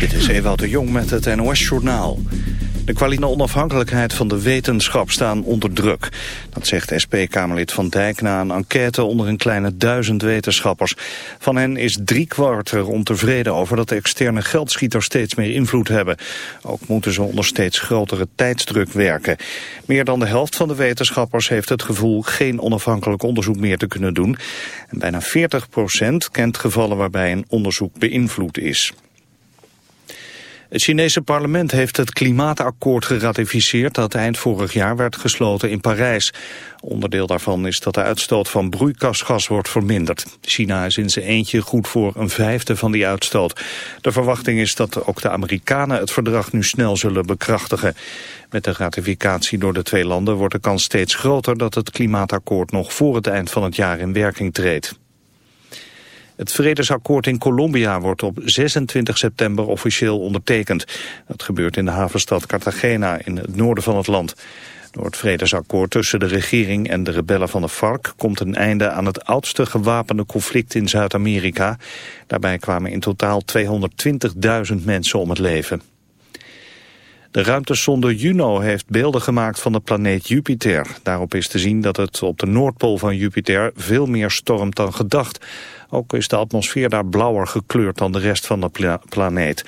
Dit is Ewout de Jong met het NOS-journaal. De kwaliteit onafhankelijkheid van de wetenschap staan onder druk. Dat zegt SP-Kamerlid Van Dijk na een enquête onder een kleine duizend wetenschappers. Van hen is driekwart er ontevreden over dat de externe geldschieters steeds meer invloed hebben. Ook moeten ze onder steeds grotere tijdsdruk werken. Meer dan de helft van de wetenschappers heeft het gevoel geen onafhankelijk onderzoek meer te kunnen doen. En bijna 40% kent gevallen waarbij een onderzoek beïnvloed is. Het Chinese parlement heeft het klimaatakkoord geratificeerd dat eind vorig jaar werd gesloten in Parijs. Onderdeel daarvan is dat de uitstoot van broeikasgas wordt verminderd. China is in zijn eentje goed voor een vijfde van die uitstoot. De verwachting is dat ook de Amerikanen het verdrag nu snel zullen bekrachtigen. Met de ratificatie door de twee landen wordt de kans steeds groter dat het klimaatakkoord nog voor het eind van het jaar in werking treedt. Het vredesakkoord in Colombia wordt op 26 september officieel ondertekend. Dat gebeurt in de havenstad Cartagena in het noorden van het land. Door het vredesakkoord tussen de regering en de rebellen van de FARC komt een einde aan het oudste gewapende conflict in Zuid-Amerika. Daarbij kwamen in totaal 220.000 mensen om het leven. De ruimtesonde Juno heeft beelden gemaakt van de planeet Jupiter. Daarop is te zien dat het op de Noordpool van Jupiter veel meer stormt dan gedacht. Ook is de atmosfeer daar blauwer gekleurd dan de rest van de planeet.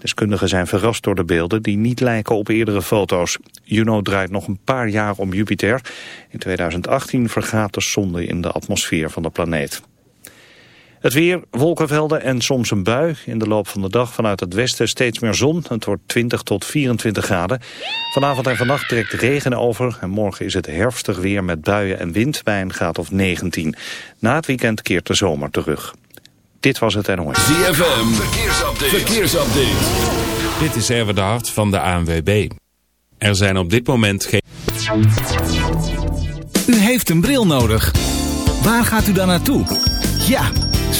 Deskundigen zijn verrast door de beelden die niet lijken op eerdere foto's. Juno draait nog een paar jaar om Jupiter. In 2018 vergaat de zonde in de atmosfeer van de planeet. Het weer, wolkenvelden en soms een bui. In de loop van de dag vanuit het westen steeds meer zon. Het wordt 20 tot 24 graden. Vanavond en vannacht trekt regen over. En morgen is het herfstig weer met buien en wind bij een graad of 19. Na het weekend keert de zomer terug. Dit was het NOS. ZFM, verkeersupdate. verkeersupdate. Dit is Erwin de Hart van de ANWB. Er zijn op dit moment geen... U heeft een bril nodig. Waar gaat u dan naartoe? Ja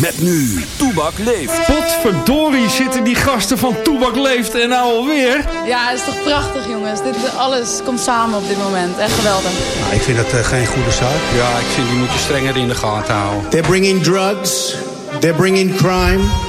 Met nu, Toebak leeft. Potverdorie zitten die gasten van Toebak leeft en nou alweer. Ja, het is toch prachtig jongens. Dit, alles komt samen op dit moment. Echt geweldig. Nou, ik vind dat uh, geen goede zaak. Ja, ik vind die moet je strenger in de gaten houden. They're bringing drugs. They're bringing crime.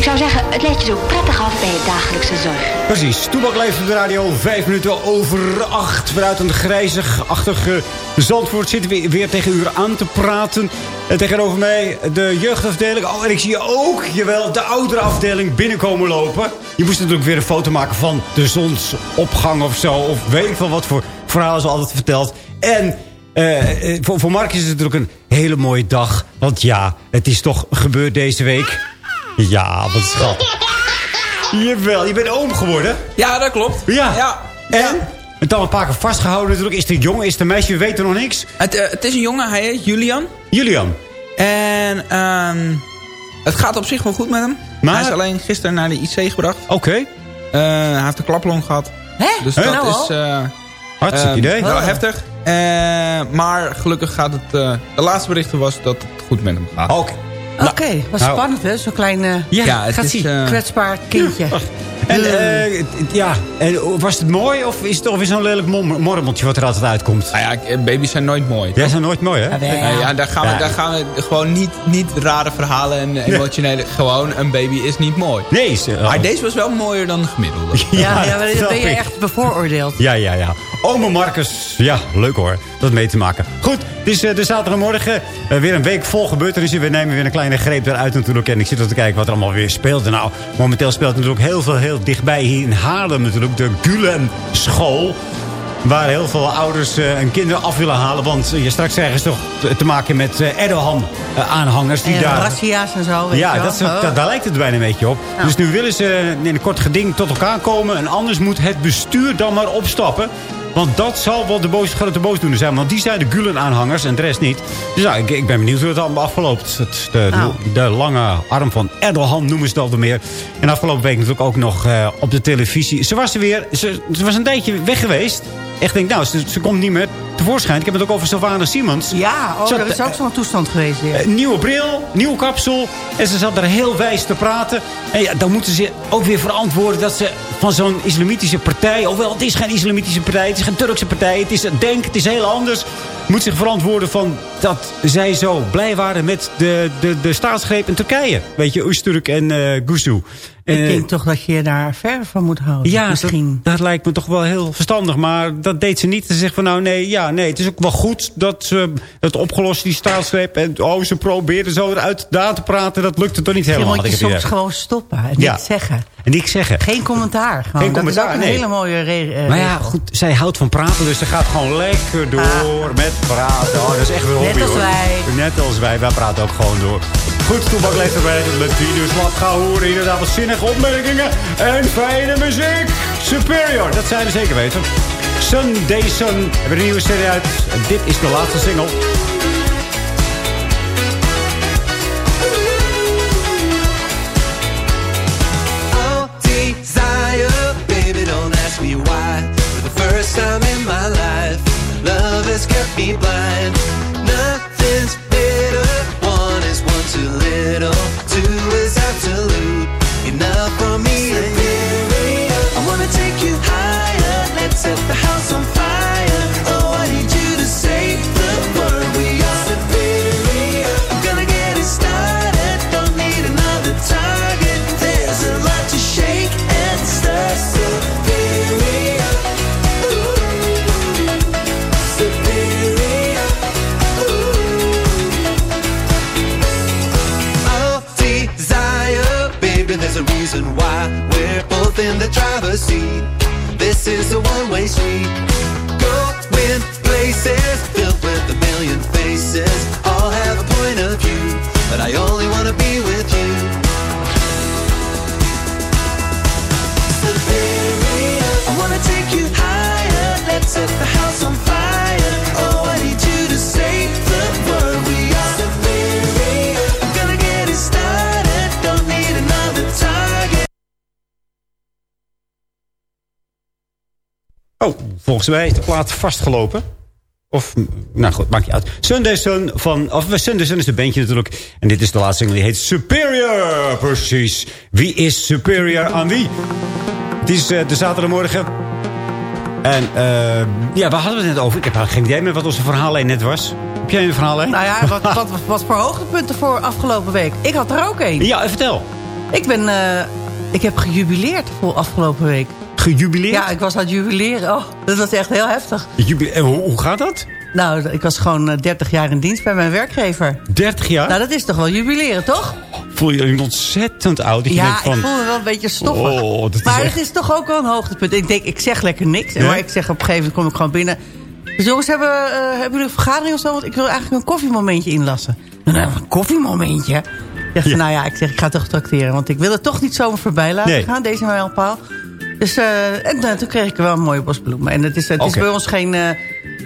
Ik zou zeggen, het let je zo prettig af bij je dagelijkse zorg. Precies. Toebak leeft op de radio. Vijf minuten over acht. Vanuit een grijzig-achtige Zandvoort zitten we weer tegen u aan te praten. En tegenover mij de jeugdafdeling. Oh, en ik zie ook, jawel, de oudere afdeling binnenkomen lopen. Je moest natuurlijk weer een foto maken van de zonsopgang of zo. Of weet ik veel wat voor verhalen ze altijd verteld. En uh, voor, voor Mark is het natuurlijk een hele mooie dag. Want ja, het is toch gebeurd deze week. Ja, wat schat. Jawel, je bent oom geworden. Ja, dat klopt. Ja. ja. En? Het al een paar keer vastgehouden natuurlijk. Is het een jongen, is het een meisje? We weten nog niks. Het, uh, het is een jongen, hij heet Julian. Julian. En um, het gaat op zich wel goed met hem. Maar... Hij is alleen gisteren naar de IC gebracht. Oké. Okay. Uh, hij heeft een klaplong gehad. Hè? Dus He? dat nou is... Uh, Hartstikke idee. Wel heftig. maar gelukkig gaat het... de laatste berichten was dat het goed met hem gaat. Oké. Okay. Oké, wat nou, spannend hè, zo'n klein uh, Ja, het gaat is, eh, kwetsbaar kindje. En, eh, ja, en was het mooi of is het toch weer zo'n lelijk mormeltje wat er altijd uitkomt? Nou ja, k- baby's zijn nooit mooi. Jij zijn nooit mooi, hè? Nee, ja, daar gaan we, daar gaan we gewoon niet, niet rare verhalen en emotionele... Gewoon, een baby is niet mooi. Nee, ze- oh. Maar deze was wel mooier dan de gemiddelde. Ja, ja, maar snap ben je echt bevooroordeeld. Ja, ja, ja. Ome Marcus. Ja, leuk hoor. Dat mee te maken. Goed, het is eh, de zaterdagmorgen. Eh, weer een week vol gebeurtenissen. We nemen weer een kleine greep eruit natuurlijk. En ik zit er te kijken wat er allemaal weer speelt. En Nou, momenteel speelt natuurlijk heel veel heel dichtbij hier in Haarlem natuurlijk. De Gulen School. Waar heel veel ouders eh, hun kinderen af willen halen. Want eh, je straks ze toch te, maken met eh, Erdogan-aanhangers. die En daar razzia's en zo. weet ja, dat is, Oh. dat- daar lijkt het bijna een beetje op. Ja. Dus nu willen ze in een kort geding tot elkaar komen. En anders moet het bestuur dan maar opstappen. Want dat zal wel de boos, grote boosdoener zijn. Want die zijn de Gulen-aanhangers en de rest niet. Dus ja, ik, ik ben benieuwd hoe het allemaal afgeloopt. Het, de, Nou. de lange arm van Erdogan noemen ze het altijd meer. En afgelopen week natuurlijk ook nog eh, op de televisie. Ze was er weer. Ze, ze was een tijdje weg geweest. Echt denk, nou, ze, ze komt niet meer tevoorschijn. Ik heb het ook over Sylvana Simons. Ja, oh, Zat- dat is ook zo'n toestand geweest weer. Eh, nieuwe bril, nieuw kapsel. En ze zat er heel wijs te praten. En ja, dan moeten ze ook weer verantwoorden dat ze van zo'n islamitische partij... Hoewel, het is geen islamitische partij, het is geen Turkse partij. Het is Denk, het is heel anders. Moet zich verantwoorden van dat zij zo blij waren met de, de, de staatsgreep in Turkije. Weet je, Usturk en Guzu. Ik Eh, denk toch dat je je daar ver van moet houden. ja, misschien. Dat, dat lijkt me toch wel heel verstandig. Maar dat deed ze niet. Ze zegt van nou nee, ja, nee. Het is ook wel goed dat ze het opgelost, die staatsgreep. En oh, ze probeerden zo eruit daar te praten. Dat lukte toch niet Misschien helemaal. moet je had ik soms idee. gewoon stoppen en Ja. niet zeggen. En niks zeggen. Geen commentaar. Gewoon. Geen dat is commentaar, ook een nee. hele mooie re- eh, Maar ja, goed, zij houdt van praten, dus ze gaat gewoon lekker door met praten. Oh, dat is echt weer Net hobby, als hoor. wij. Net als wij, wij praten ook gewoon door. Goed, Toebak leeft erbij met video's. Wat gaan horen, inderdaad wat zinnige opmerkingen en fijne muziek. Superior, dat zijn we zeker weten. Sunday Sun hebben een nieuwe serie uit. En dit is de laatste single. Volgens mij is de plaat vastgelopen. Of, nou goed, maakt niet uit. Sunday Sun van, of Sunday Sun is een bandje natuurlijk. En dit is de laatste single, die heet Superior. Precies. Wie is superior aan wie? Het is eh, de zaterdagmorgen. En eh, ja, waar hadden we het net over? Ik heb geen idee meer wat onze verhaallijn net was. Heb jij een verhaallijn? Nou ja, wat, wat, wat voor hoogtepunten voor afgelopen week? Ik had er ook één. Ja, vertel. Ik ben... eh, ik heb gejubileerd voor afgelopen week. Gejubileerd? Ja, ik was aan het jubileren. Oh, dat was echt heel heftig. En hoe, hoe gaat dat? Nou, ik was gewoon eh, 30 jaar in dienst bij mijn werkgever. 30 jaar? Nou, dat is toch wel jubileren, toch? Voel je je ontzettend oud? Dat je ja, denkt van, ik voel me wel een beetje stoffig. Oh, dat is maar echt- het is toch ook wel een hoogtepunt. Ik denk, ik zeg lekker niks. Ja? Maar ik zeg op een gegeven moment kom ik gewoon binnen. Dus jongens, hebben, eh, hebben jullie een vergadering of zo? Want ik wil eigenlijk een koffiemomentje inlassen. Nou, nou, een koffiemomentje? Ik zeg, Ja. nou ja, ik zeg, ik ga toch tracteren. Want ik wil het toch niet zomaar voorbij laten Nee. gaan, deze mijlpaal. Dus eh, en eh, toen kreeg ik wel een mooie bos bloemen. En het is, het is bij ons geen... eh,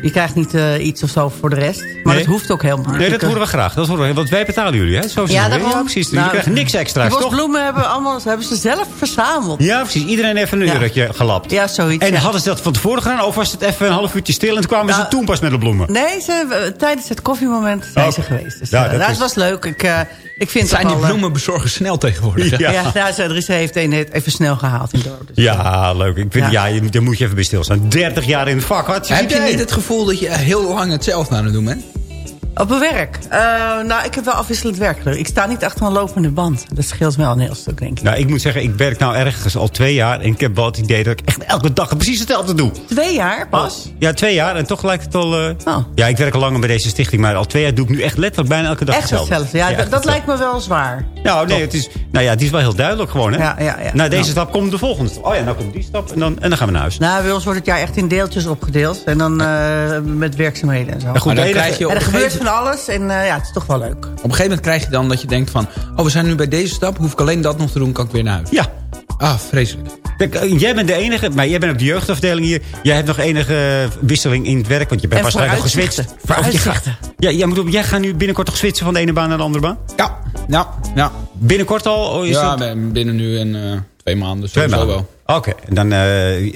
je krijgt niet eh, iets of zo voor de rest. Maar Nee. dat hoeft ook helemaal niet. Nee, dat horen we graag. Dat horen we, want wij betalen jullie, hè? Zo is het. Ja, daarom. precies. Nou, jullie krijgen niks extra's, Die toch? bosbloemen hebben, allemaal, hebben ze zelf verzameld. Ja, precies. Iedereen heeft een Ja. eurotje gelapt. Ja, zoiets. En ja. hadden ze dat van tevoren gedaan? Of was het even een half uurtje stil en toen kwamen ze Nou, toen pas met de bloemen? Nee, ze, hebben- tijdens het koffiemoment zijn Oh. ze geweest. Dus, Ja, eh, dat nou, is- het was leuk. Ik, eh, ik vind Zijn die eh, bloemen bezorgen snel tegenwoordig? Ja. Ja, ze, er is, heeft een het even snel gehaald in het dorp. Dus. Ja, leuk. Ik vind, ja. Ja. je, daar moet je even bij stilstaan. 30 jaar in het vak. Had je Heb je niet het gevoel dat je heel lang hetzelfde aan het doen bent? Op mijn werk? Eh, nou, ik heb wel afwisselend werk. Ik sta niet achter een lopende band. Dat scheelt me wel een heel stuk, denk ik. Nou, ik moet zeggen, ik werk nou ergens al twee jaar. En ik heb wel het idee dat ik echt elke dag precies hetzelfde doe. Twee jaar pas? Ja, twee jaar. En toch lijkt het al... eh, Oh. Ja, ik werk al langer bij deze stichting. Maar al twee jaar doe ik nu echt letterlijk bijna elke dag Echt hetzelfde. hetzelfde. Ja, echt dat, hetzelfde. lijkt me wel zwaar. Nou, nee, het is, nou ja, het is wel heel duidelijk gewoon, hè? Ja, ja, ja. Na deze Nou. stap komt de volgende stap. Oh ja, nou komt die stap en dan, en dan gaan we naar huis. Nou, bij ons wordt het jaar echt in deeltjes opgedeeld. En dan eh, met werkzaamheden en zo. Ja, goed, Maar dan krijg je op en er een, gebeurt alles. En eh, ja, het is toch wel leuk. op een gegeven moment krijg je dan dat je denkt van... oh, we zijn nu bij deze stap, hoef ik alleen dat nog te doen, kan ik weer naar huis. Ja. Ah, vreselijk. Eh, jij bent de enige, maar jij bent op de jeugdafdeling hier. Jij hebt nog enige wisseling in het werk, want je bent En waarschijnlijk nog geswitcht. vooruitzichten. Ja, jij, moet, op- jij gaat nu binnenkort toch switchen van de ene baan naar de andere baan? Ja, ja, ja. Binnenkort al? Oh, is ja, het- binnen nu en eh, twee maanden. Twee Sowieso maanden. wel. Oké, en dan eh,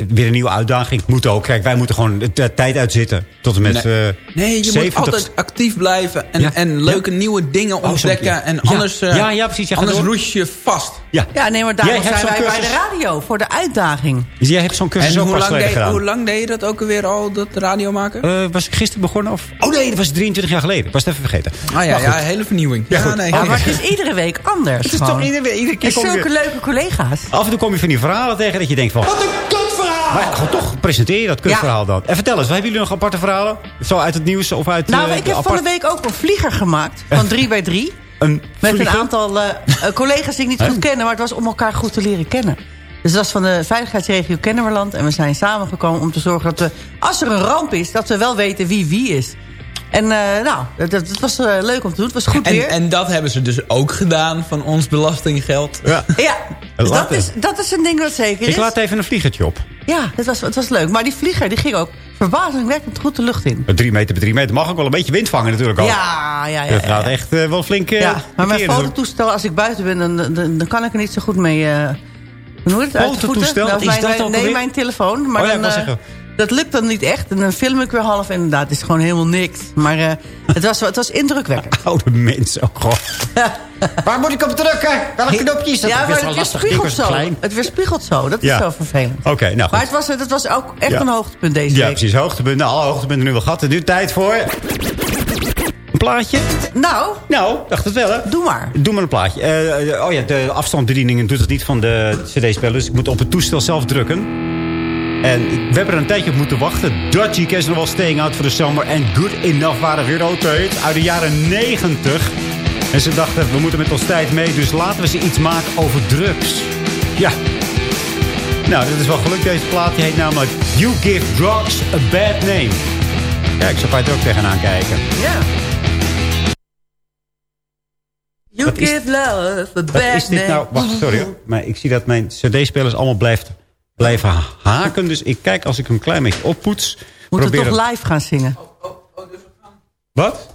weer een nieuwe uitdaging. Moet ook. Kijk, wij moeten gewoon de tijd uitzitten. Tot en met Nee. eh, Nee, je 70. moet altijd actief blijven en, Ja. en leuke nieuwe dingen Oh, ontdekken. En anders, eh, Ja, ja, precies. Anders roes je vast. Ja. Ja, nee, maar daarom zijn wij bij de radio. Voor de uitdaging. Dus jij hebt zo'n cursus En ook hoe pas lang, geleden deed, gedaan. hoe lang deed je dat ook alweer al, dat radio maken? Eh, was ik gisteren begonnen? Of? Oh nee, dat was 23 jaar geleden. Ik was het even vergeten. ah ja, ja, hele vernieuwing. Ja, goed. nee, Ja, maar het is iedere week anders. Het is gewoon. toch iedere, iedere keer En kom je zulke leuke collega's. Af en toe kom je van die verhalen tegen dat je denkt van... Wat een kutverhaal! Maar gewoon toch presenteer je dat kutverhaal dan. En vertel eens, hebben jullie nog aparte verhalen? Zo uit het nieuws of uit... Nou, eh, ik heb apart- van de week ook een vlieger gemaakt. Van 3 bij 3 Een Met een aantal eh, eh, collega's die ik niet goed kennen. Maar het was om elkaar goed te leren kennen. Dus dat was van de veiligheidsregio Kennemerland. En we zijn samengekomen om te zorgen dat we... Als er een ramp is, dat we wel weten wie wie is. En eh, nou, dat, dat was eh, leuk om te doen. Het was goed weer. En, en dat hebben ze dus ook gedaan van ons belastinggeld. Ja. ja, dus dat is, dat is een ding wat zeker is. Ik laat even een vliegertje op. Ja, het was, het was leuk. Maar die vlieger die ging ook verbazingwekkend goed de lucht in. Drie meter bij drie meter mag ook wel een beetje wind vangen natuurlijk ook. Ja, ja, ja. Dat ja, gaat ja. echt eh, wel flink Ja, maar mijn fototoestel, als ik buiten ben, dan, dan, dan kan ik er niet zo goed mee... eh hoe noem je het? Uit de voeten? Fototoestel? Nou, mijn, dat Nee, mijn telefoon. Maar Oh ja, dan, dat lukt dan niet echt. En dan film ik weer half. En inderdaad, het is gewoon helemaal niks. Maar eh, het, was, het was indrukwekkend. Oude mensen, oh god. Waar moet ik op drukken? Welke knopje is dat? Ja, maar het weerspiegelt zo. klein. Het weerspiegelt zo. Dat is Ja. zo vervelend. Oké, nou goed. Maar het was, het was ook echt Ja. een hoogtepunt deze Ja, week. precies. Hoogtepunt. Nou, alle hoogtepunten nu wel gehad. En nu tijd voor... Een plaatje? Nou, Nou, dacht het wel, hè? doe maar. Doe maar een plaatje. Eh, eh, oh ja, de afstandsbediening doet het niet van de cd-speler. Dus ik moet op het toestel zelf drukken. En ik- we hebben er een tijdje op moeten wachten. Cast nog wel Staying Out voor de zomer. En Good Enough waren weer ook uit uit de jaren 90. En ze dachten, we moeten met ons tijd mee. Dus laten we ze iets maken over drugs. Ja. Nou, dat is wel gelukt. Deze plaat die heet namelijk You Give Drugs a Bad Name. Kijk, zo kan je er ook tegenaan kijken. Ja. You Wat is- give love a Wat bad is dit name. nou? Wacht, sorry. Maar ik zie dat mijn cd-spelers allemaal blijft, blijven haken. Dus ik kijk als ik hem een klein beetje oppoets. Moeten we probeer toch het- live gaan zingen? Wat?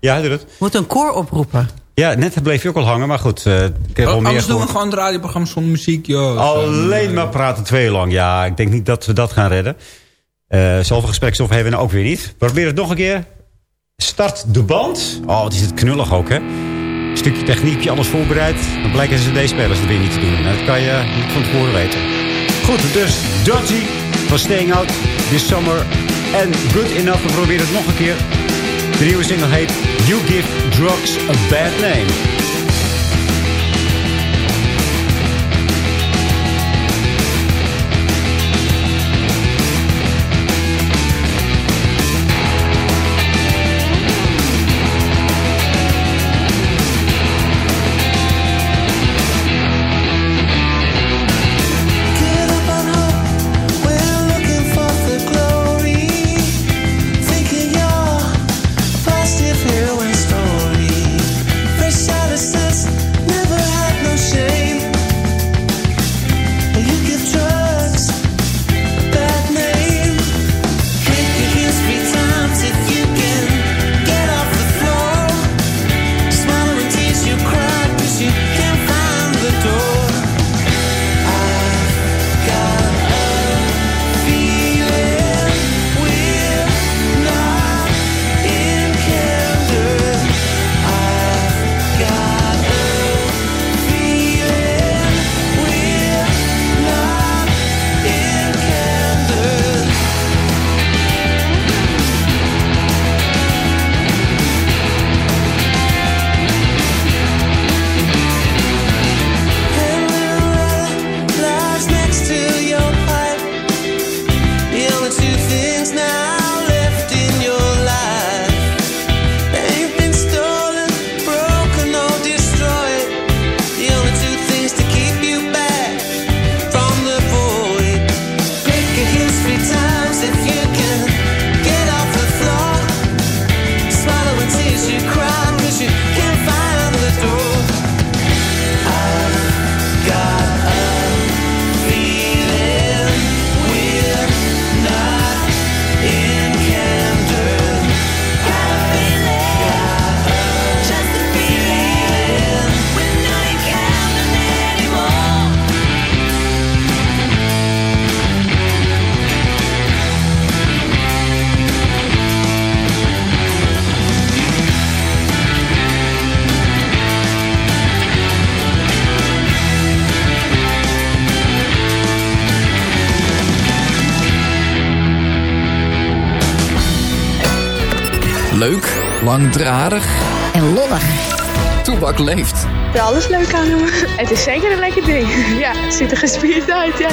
Ja, doe het. Moet een koor oproepen. Ja, net bleef je ook al hangen. Maar goed, eh, ik heb wel meer Anders doen we gewoon het radioprogramma zonder muziek, joh. Alleen maar praten twee lang. Ja, ik denk niet dat we dat gaan redden. Eh zoveel gesprekstof hebben we nou ook weer niet. Probeer het nog een keer. Start de band. Oh, wat is het knullig ook, hè? Stukje techniek, heb je alles voorbereid. Dan blijken ze cd-spelers er weer niet te doen. Nou, Dat kan je niet van tevoren weten. Goed, dus Dodgy van Staying Out this summer. En Good Enough, we proberen het nog een keer. De nieuwe single heet You Give Drugs a Bad Name. Langdradig en lollig. Toebak leeft. Ja, alles leuk aan hem. Het is zeker een lekker ding. Ja, het ziet er gespierd uit, ja.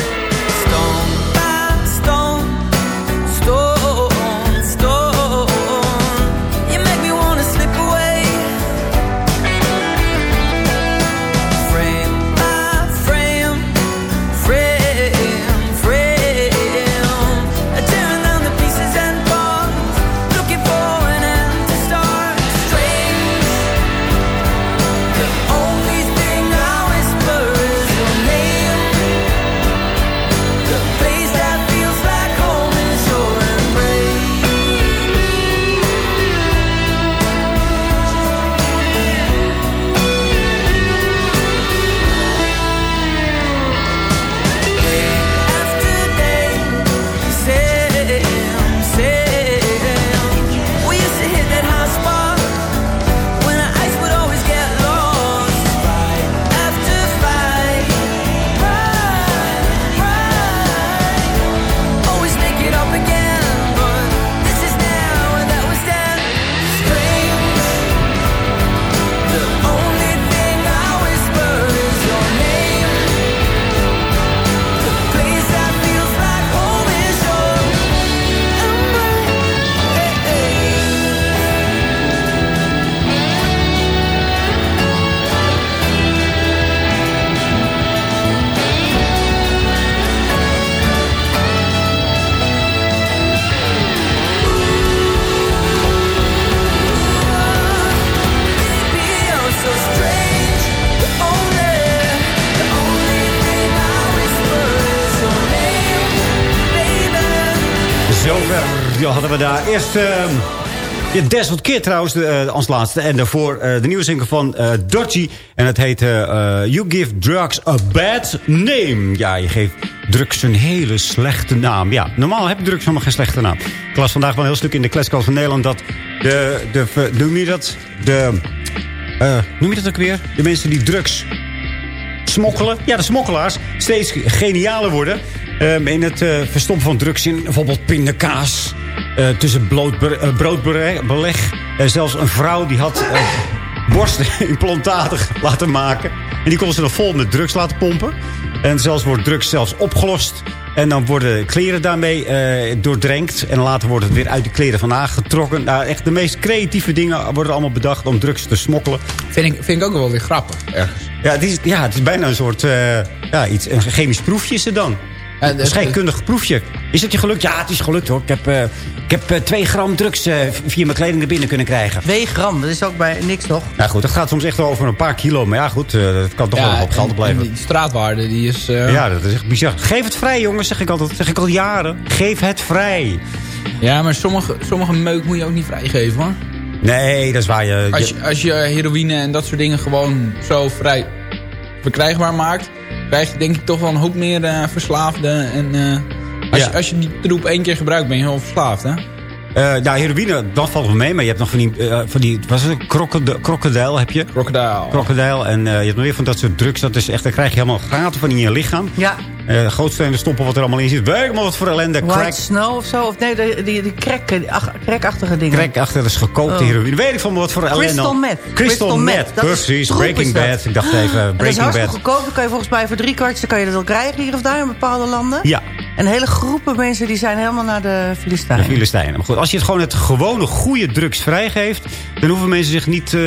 Ja, Desmond Kid trouwens, uh, als laatste. En daarvoor uh, de nieuwe single van uh. En het heet You Give Drugs a Bad Name. Ja, je geeft drugs een hele slechte naam. Ja, normaal heb je drugs helemaal geen slechte naam. Ik las vandaag wel een heel stuk in de Classical van Nederland... dat de, de, noem je dat? De, noem je dat ook weer? De mensen die drugs smokkelen. Ja, de smokkelaars steeds genialer worden... Um, in het verstoppen van drugs in bijvoorbeeld pindakaas. Uh, tussen uh, broodbeleg. zelfs een vrouw die had borstimplantaten laten maken. En die kon ze dan vol met drugs laten pompen. En zelfs wordt drugs zelfs opgelost. En dan worden kleren daarmee doordrenkt. En later wordt het weer uit de kleren vandaan getrokken. Nou, echt de meest creatieve dingen worden allemaal bedacht om drugs te smokkelen. Vind ik, vind ik ook wel weer grappig, ergens. Ja, het is, ja, het is bijna een soort ja, iets, een chemisch proefje is het dan. Uh, een scheikundig proefje. Is het je gelukt? Ja, het is gelukt hoor. Ik heb, uh, ik heb uh, twee gram drugs via mijn kleding naar binnen kunnen krijgen. Twee gram? Dat is ook bij niks toch? Ja goed, dat gaat soms echt over een paar kilo. Maar ja goed, dat kan toch ja, wel op zand blijven. die straatwaarde die is... Ja, dat is echt bizar. Geef het vrij jongens, zeg ik altijd. zeg ik al jaren. Geef het vrij. Ja, maar sommige, sommige meuk moet je ook niet vrijgeven hoor. Nee, dat is waar je... Als je, als je heroïne en dat soort dingen gewoon zo vrij verkrijgbaar maakt krijg je denk ik toch wel een hoop meer uh, verslaafden. En uh, als, je, als je die troep één keer gebruikt, ben je heel verslaafd, hè? Uh, nou, heroïne, dat valt wel mee. Maar je hebt nog van die, uh, van die was het een krokodil heb je? Krokodil. Krokodil. En uh, je hebt nog meer van dat soort drugs. Dat is echt, dan krijg je helemaal gaten van in je lichaam. Ja. Uh, stoppen wat er allemaal in zit. Werk maar wat voor ellende. White crack. snow of zo? Of nee, die, die, die crack, crackachtige dingen. Crackachtige, dat is gekookte oh. heroïne. Weet ik van wat voor ellende. Crystal meth. Crystal, meth, precies. Breaking Bad. Ik dacht even, Breaking Bad. Dat is hartstikke goedkoop. Dan kan je volgens mij voor drie kwartjes kan je dat wel krijgen hier of daar in bepaalde landen. Ja. En hele groepen mensen die zijn helemaal naar de Filistijnen. De Filistijnen. Maar goed, als je het gewoon het gewone goede drugs vrijgeeft... dan hoeven mensen zich niet uh,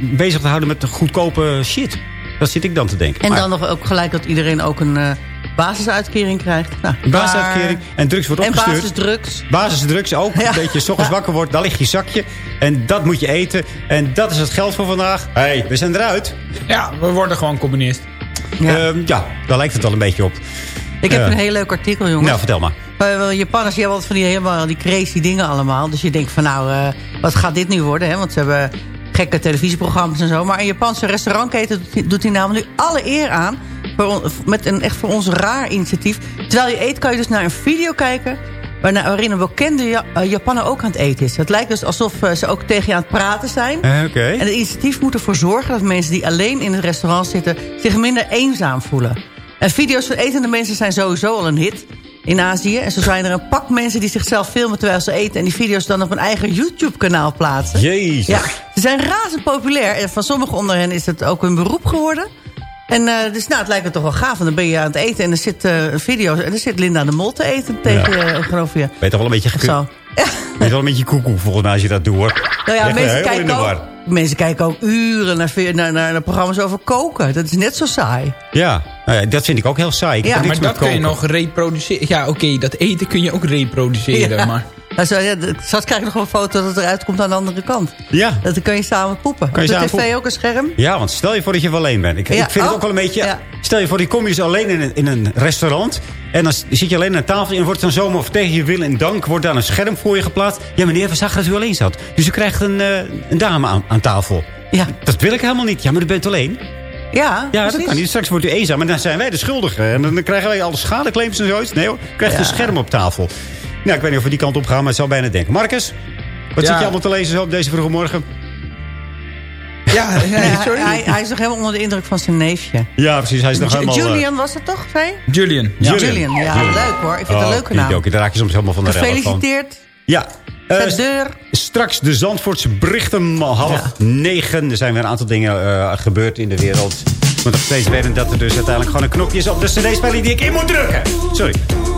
bezig te houden met de goedkope shit. Dat zit ik dan te denken. En maar, dan nog ook gelijk dat iedereen ook een... Uh, basisuitkering krijgt. Nou, basisuitkering. En drugs wordt opgestuurd. En basisdrugs. Basisdrugs ook. Ja. Een beetje s ochtends wakker wordt, daar ligt je zakje. En dat moet je eten. En dat is het geld voor vandaag. Hé, hey, we zijn eruit. Ja, we worden gewoon communist. Ja, um, ja daar lijkt het wel een beetje op. Ik heb een heel leuk artikel, jongens. Nou, vertel maar. Uh, Japanners, die hebben altijd van die, helemaal, die crazy dingen allemaal. Dus je denkt van nou, uh, wat gaat dit nu worden? Hè? Want ze hebben gekke televisieprogramma's en zo. Maar een Japanse restaurantketen doet hij namelijk nu alle eer aan. Met een echt voor ons raar initiatief. Terwijl je eet, kan je dus naar een video kijken... waarin een bekende ja Japaner ook aan het eten is. Het lijkt dus alsof ze ook tegen je aan het praten zijn. Okay. En het initiatief moet ervoor zorgen dat mensen die alleen in het restaurant zitten... zich minder eenzaam voelen. En video's van etende mensen zijn sowieso al een hit. in Azië. En zo zijn er een pak mensen die zichzelf filmen terwijl ze eten... en die video's dan op een eigen YouTube-kanaal plaatsen. Jezus. Ja, ze zijn razend populair. En van sommigen onder hen is het ook een beroep geworden. En eh, dus nou, het lijkt me toch wel gaaf. Want dan ben je aan het eten en er zit eh video's... en er zit Linda de Mol te eten tegen Ja. ja. geloof je. Weet toch wel een beetje gekund. Zo. Weet wel een beetje koekoek volgens mij als je dat doet hoor. Nou ja, mensen kijken, ook, mensen kijken ook uren naar, naar, naar, naar programma's over koken. Dat is net zo saai. Ja, nou ja, dat vind ik ook heel saai. Ik Ja, Maar dat kun je nog reproduceren. Ja, oké, dat eten kun je ook reproduceren. Ja. Maar Nou, zo, ja, straks krijg je nog een foto dat het eruit komt aan de andere kant. Ja. Dat, dan kun je samen poepen. Kan je de samen tv poepen. ook een scherm? Ja, want stel je voor dat je wel alleen bent. Ik, Ja, ik vind het oh, ook wel een beetje... ja. Stel je voor, je kom je alleen in een, in een restaurant... en dan zit je alleen aan tafel... en wordt dan zomaar of tegen je wil en dank... wordt daar een scherm voor je geplaatst. Ja, meneer, we zagen dat u alleen zat. Dus u krijgt een, eh, een dame aan, aan tafel. Ja. Dat wil ik helemaal niet. Ja, maar u bent alleen. Ja, Ja, dat kan niet. Straks wordt u eenzaam en dan zijn wij de schuldigen. En dan krijgen wij alle schadeclaims en zoiets. Nee hoor, krijgt Ja. een scherm op tafel. Nou, ik weet niet of we die kant op gaan, maar het zou bijna denken. Marcus, wat Ja. zit je allemaal te lezen zo op deze vroege morgen? ja, sorry. hij, hij is nog helemaal onder de indruk van zijn neefje. Ja, precies. Hij is nog helemaal... eh, Julian was het toch, zei? Julian. Ja. Julian, ja, leuk hoor. Ik vind het een Oh, leuke naam. ook. Daar raak je soms helemaal van de. Gefeliciteerd. Ja. Eh, Zet deur. straks de Zandvoortse berichten om half negen. Er zijn weer een aantal dingen eh, gebeurd in de wereld. Ik moet nog steeds weten dat er dus uiteindelijk gewoon een knopje is op de cd-speler die ik in moet drukken. Sorry.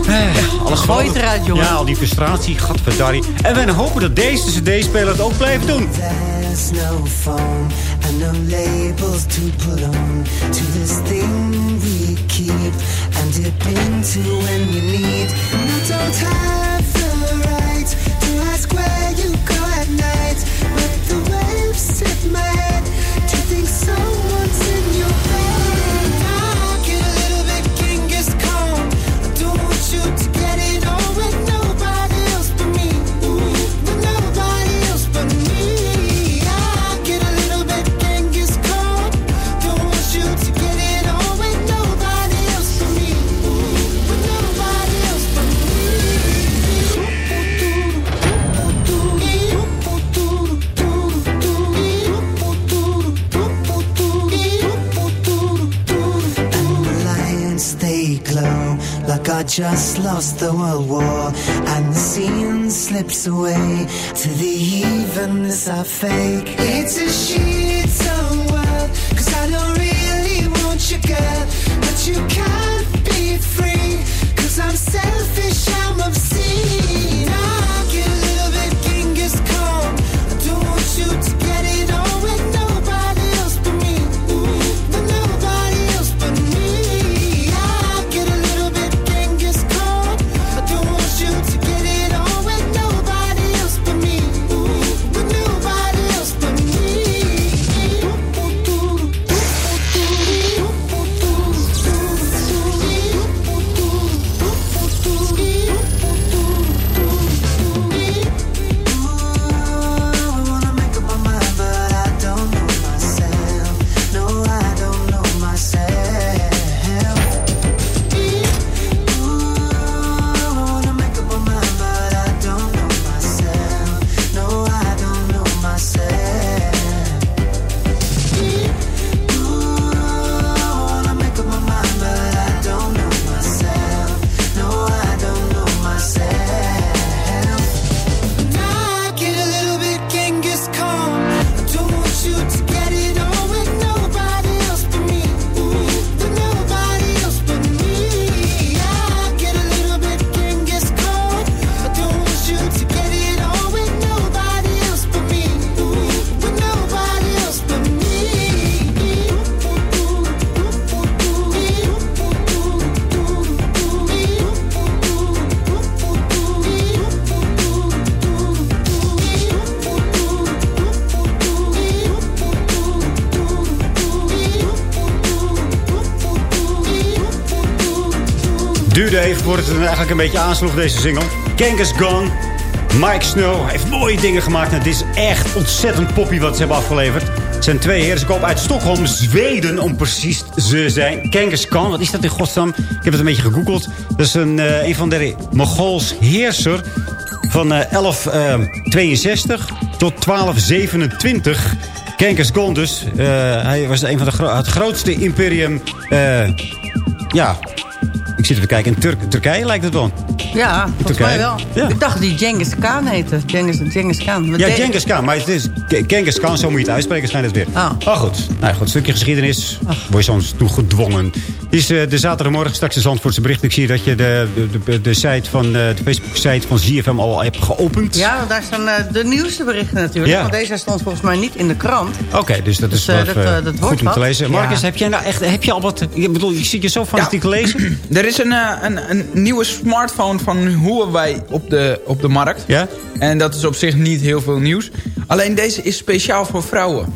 Eh, alles Gooi het eruit, jongen. Ja, al die frustratie, gadverdarrie. En wij hopen dat deze cd-speler het ook blijft doen. There's no phone and no labels to put on to this thing we keep and dip into when you need. And I don't have the right to ask where I just lost the world war and the scene slips away to the evenness I fake. It's a shit world cause I don't really want you girl but you Voordat het eigenlijk een beetje aansloeg, deze single. Genghis Gone. Mike Snow heeft mooie dingen gemaakt. Het is echt ontzettend poppy wat ze hebben afgeleverd. Het zijn twee heren. Uit Stockholm, Zweden, om preprecies te zijn. Genghis Khan, wat is dat in godsnaam? Ik heb het een beetje gegoogeld. Dat is een, eh, een van de Mongols heerser van eh, 1162 tot 1227. Genghis Khan dus. Eh, hij was een van de het grootste imperium... eh, ja, Ik zit even kijken. In Tur Turkije lijkt het wel. Ja, volgens mij wel. Ja. Ik dacht die Genghis Khan heette. Genghis, Genghis Khan. Wat Ja, Genghis Khan. Maar het is Genghis Khan, zo moet je het uitspreken, schijnt het weer. Ah. Oh, goed. Nou goed, een stukje geschiedenis. Word je soms toe gedwongen. Het is eh, de zaterdagmorgen straks de Zandvoortse bericht. Ik zie dat je de, de, de, site van, eh, de Facebook-site van ZFM al hebt geopend. Ja, daar staan eh, de nieuwste berichten natuurlijk. Ja. Want deze stond volgens mij niet in de krant. Oké, dus dat is Dus, eh, wel dat, dat goed wordt om te wat. lezen. Ja. Marcus, heb jij nou echt heb je al wat... Ik bedoel, je zit je zo fanatiek te lezen? Er is een, eh, een, een nieuwe smartphone van Huawei op de, op de markt. Ja? En dat is op zich niet heel veel nieuws. Alleen deze is speciaal voor vrouwen.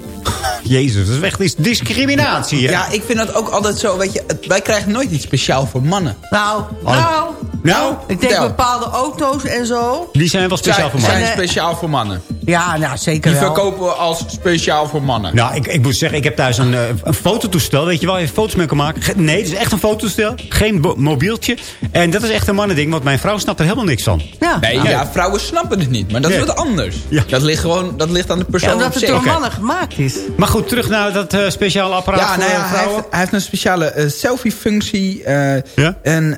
Jezus, dat is echt dis- discriminatie, hè? Ja, ik vind dat ook altijd zo. Weet je, het- wij krijgen nooit iets speciaal voor mannen. Nou, Oh. nou, Nou, ik denk bepaalde auto's en zo. die zijn wel speciaal voor mij. zijn speciaal voor mannen. Ja, nou zeker Die wel. verkopen we als speciaal voor mannen. Nou, ik, ik moet zeggen, ik heb thuis een, eh, een fototoestel. Weet je wel, je foto's mee kan maken. Ge- Nee, het is echt een fototoestel. Geen mobieltje. En dat is echt een mannending, want mijn vrouw snapt er helemaal niks van. Ja. Nee, Nou. ja, vrouwen snappen het niet. Maar dat Nee. is wat anders. Ja. Dat, ligt gewoon, dat ligt aan de persoon Ja, omdat het door Oké. mannen gemaakt is. Maar goed, terug naar dat eh, speciale apparaat Ja, voor nou ja, eh, hij, heeft, hij heeft een speciale selfie-functie. eh, Ja? En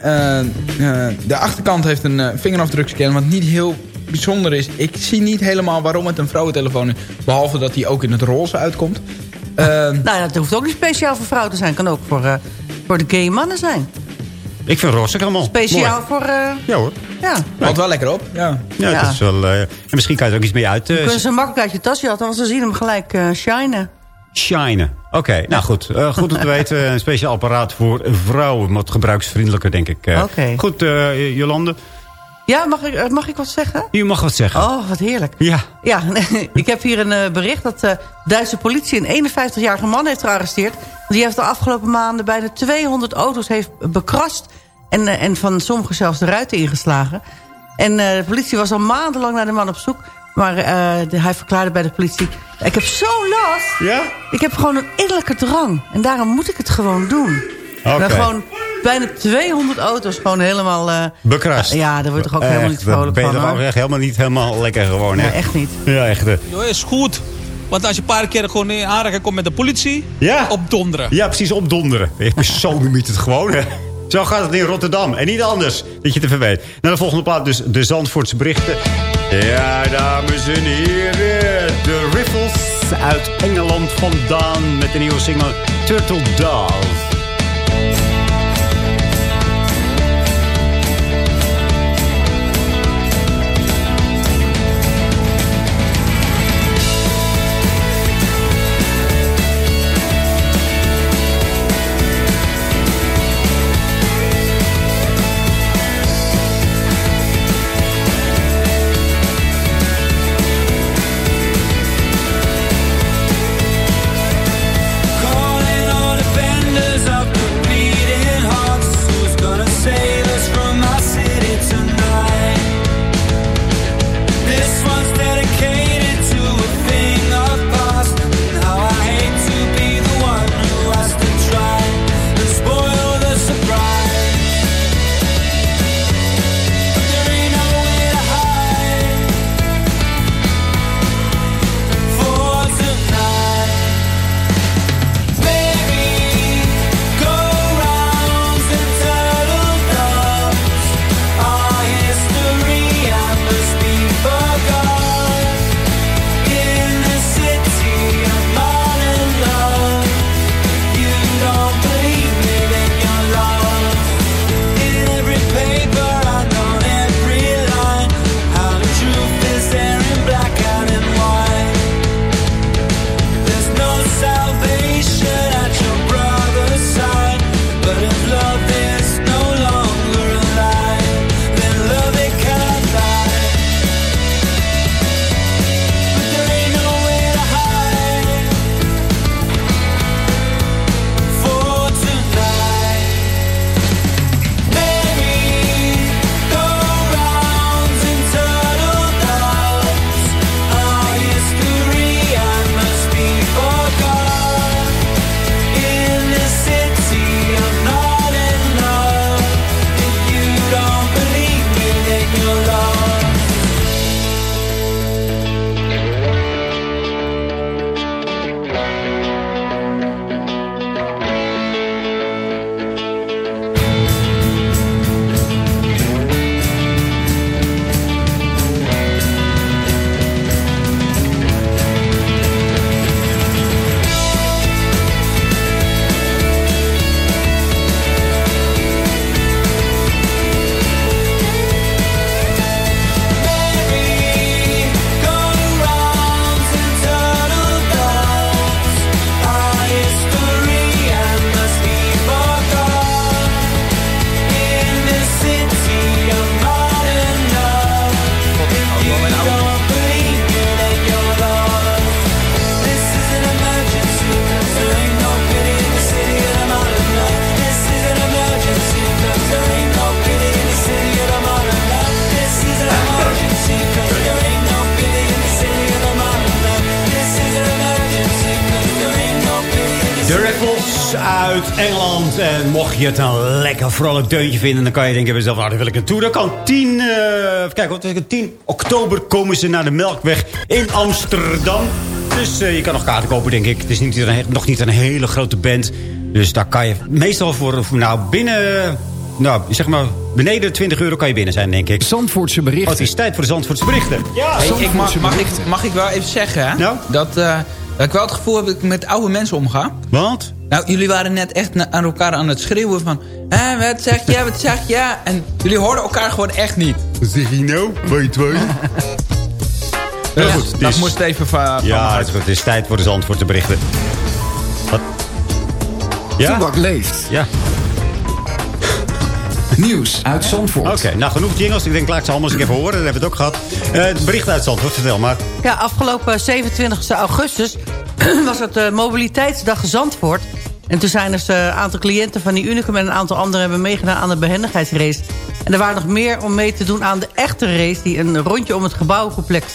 de achterkant heeft een eh, vingerafdrukscanner, wat niet heel bijzonder is. Ik zie niet helemaal waarom het een vrouwentelefoon is. Behalve dat hij ook in het roze uitkomt. Eh, Nou ja, dat hoeft ook niet speciaal voor vrouwen te zijn. kan ook voor, eh, voor de gay mannen zijn. Ik vind roze helemaal Speciaal mooi. voor... eh, Ja hoor. ja. valt wel lekker op. Ja. Ja, Ja. Dat is wel, eh, en misschien kan je er ook iets mee uit. kunnen ze makkelijk uit je tasje hadden, want ze zien hem gelijk eh, shinen. shinen. Oké, nou goed. Eh, goed om te weten. Een speciaal apparaat voor vrouwen. Wat gebruiksvriendelijker, denk ik. eh. Oké. Goed, eh, Jolande. Ja, mag ik, eh, mag ik wat zeggen? U mag wat zeggen. Oh, wat heerlijk. Ja. Ja, ik heb hier een eh, bericht dat de Duitse politie een 51-jarige man heeft gearresteerd. Die heeft de afgelopen maanden bijna 200 auto's heeft bekrast. En, eh, en van sommige zelfs de ruiten ingeslagen. En eh, de politie was al maandenlang naar de man op zoek. Maar eh, de- hij verklaarde bij de politie... Ik heb zo'n last. Ja? Ik heb gewoon een innerlijke drang. En daarom moet ik het gewoon doen. Oké. Gewoon bijna 200 auto's gewoon helemaal... eh, Bekrast. Ja, daar word je toch ook Echt, helemaal niet vrolijk ben je van. toch hoor. ook echt helemaal niet helemaal lekker gewoon. Nee, hè? echt niet. Ja, echt. Joh, is goed. Want als je een paar keer gewoon in aanraking komt met de politie, Ja. opdonderen. Ja, precies, opdonderen. Je persoonlimiet het gewoon, hè. Zo gaat het in Rotterdam. En niet anders, dat je het even weet. Naar de volgende plaat dus de Zandvoortse berichten. Ja, dames en heren. De Riffles uit Engeland vandaan. Met de nieuwe single Turtle Dove. Uit Engeland. En mocht je het een lekker vrolijk deuntje vinden... dan kan je denken bij jezelf, nou, daar wil ik naartoe. Dan kan 10, eh kijk, wat is het, 10 oktober komen ze naar de Melkweg in Amsterdam. Dus eh, je kan nog kaarten kopen, denk ik. Het is niet een, nog niet een hele grote band. Dus daar kan je meestal voor, voor nou, binnen... Nou, zeg maar, beneden de 20 euro kan je binnen zijn, denk ik. Zandvoortse berichten. Oh, het is tijd voor de Zandvoortse berichten. Ja, Hey, ik mag, mag, ik, mag ik wel even zeggen, hè? Nou? Dat, eh, dat ik wel het gevoel heb dat ik met oude mensen omga. Want? Nou, jullie waren net echt aan elkaar aan het schreeuwen van... Hé, wat zeg je, wat zeg je? En jullie hoorden elkaar gewoon echt niet. Wat zeg je nou? Weet je Ja, goed, dat is- moest even van, Ja, het is, het is tijd voor de Zandvoortse berichten. Wat? Ja? Toebak leeft. Ja. Nieuws uit Zandvoort. Oké, nou genoeg jingles. Ik denk, laat ik ze allemaal eens even horen. Dan hebben we het ook gehad. Eh, het bericht uit Zandvoort, vertel maar. Ja, afgelopen 27 augustus was het eh, mobiliteitsdag Zandvoort. En toen zijn dus eh, een aantal cliënten van die Unicum... en een aantal anderen hebben meegedaan aan de behendigheidsrace. En er waren nog meer om mee te doen aan de echte race... die een rondje om het gebouwcomplex